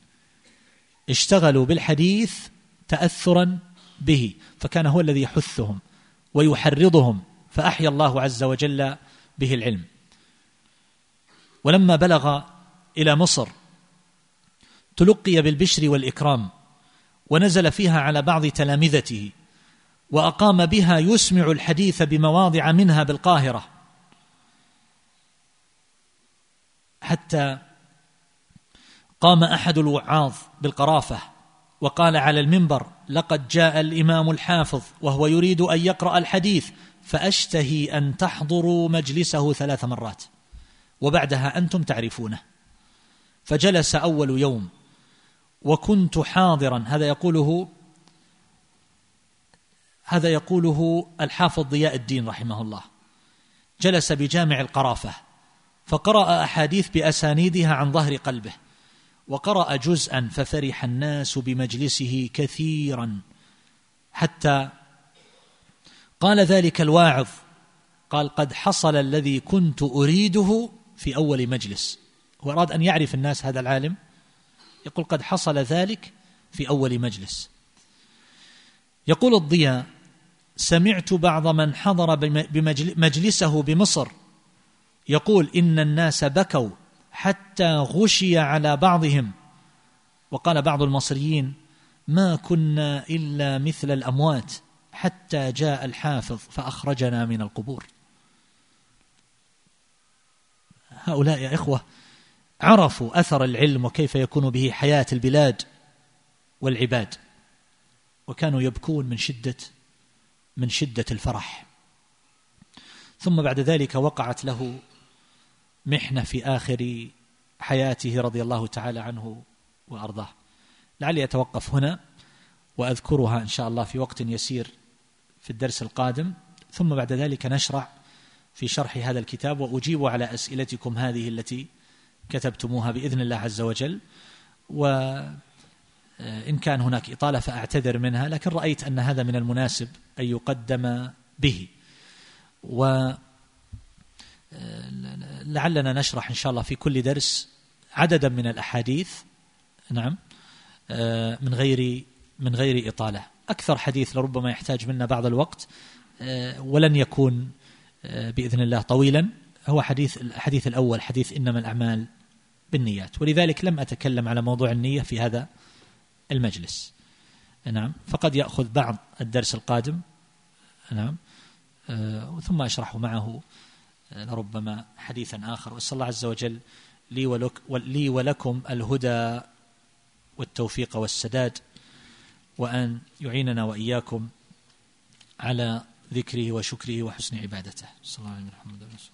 اشتغلوا بالحديث تأثرا به فكان هو الذي يحثهم ويحرضهم فأحيا الله عز وجل به العلم. ولما بلغ إلى مصر تلقي بالبشر والإكرام ونزل فيها على بعض تلامذته وأقام بها يسمع الحديث بمواضع منها بالقاهرة. حتى قام أحد الوعاظ بالقرافة وقال على المنبر لقد جاء الإمام الحافظ وهو يريد أن يقرأ الحديث فأشتهي أن تحضروا مجلسه ثلاث مرات. وبعدها أنتم تعرفونه. فجلس أول يوم وكنت حاضرا. هذا يقوله هذا يقوله الحافظ ضياء الدين رحمه الله. جلس بجامع القرافة فقرأ أحاديث بأسانيدها عن ظهر قلبه وقرأ جزءا ففرح الناس بمجلسه كثيرا. حتى قال ذلك الواعظ قال قد حصل الذي كنت أريده في أول مجلس. هو أراد أن يعرف الناس هذا العالم. يقول قد حصل ذلك في أول مجلس. يقول الضياء سمعت بعض من حضر بمجلسه بمصر. يقول إن الناس بكوا حتى غشي على بعضهم. وقال بعض المصريين ما كنا إلا مثل الأموات حتى جاء الحافظ فأخرجنا من القبور. هؤلاء يا إخوة عرفوا أثر العلم وكيف يكون به حياة البلاد والعباد وكانوا يبكون من شدة من شدة الفرح. ثم بعد ذلك وقعت له محنة في آخر حياته رضي الله تعالى عنه وأرضاه. لعلي أتوقف هنا وأذكرها إن شاء الله في وقت يسير في الدرس القادم. ثم بعد ذلك نشرع في شرح هذا الكتاب وأجيب على أسئلتكم هذه التي كتبتموها بإذن الله عز وجل. وإن كان هناك إطالة فأعتذر منها لكن رأيت أن هذا من المناسب أن يقدم به. و لعلنا نشرح إن شاء الله في كل درس عددا من الأحاديث نعم من غير من غير إطالة. أكثر حديث لربما يحتاج منا بعض الوقت ولن يكون بإذن الله طويلا. هو حديث الحديث الأول حديث إنما الأعمال بالنيات. ولذلك لم أتكلم على موضوع النية في هذا المجلس. نعم. فقد يأخذ بعض الدرس القادم. نعم. ثم أشرح معه لربما حديثا آخر. وأسأل الله عز وجل لي, ولك لي ولكم الهدى والتوفيق والسداد وأن يعيننا وإياكم على ذكره وشكره وحسن عبادته. صلى الله عليه وسلم.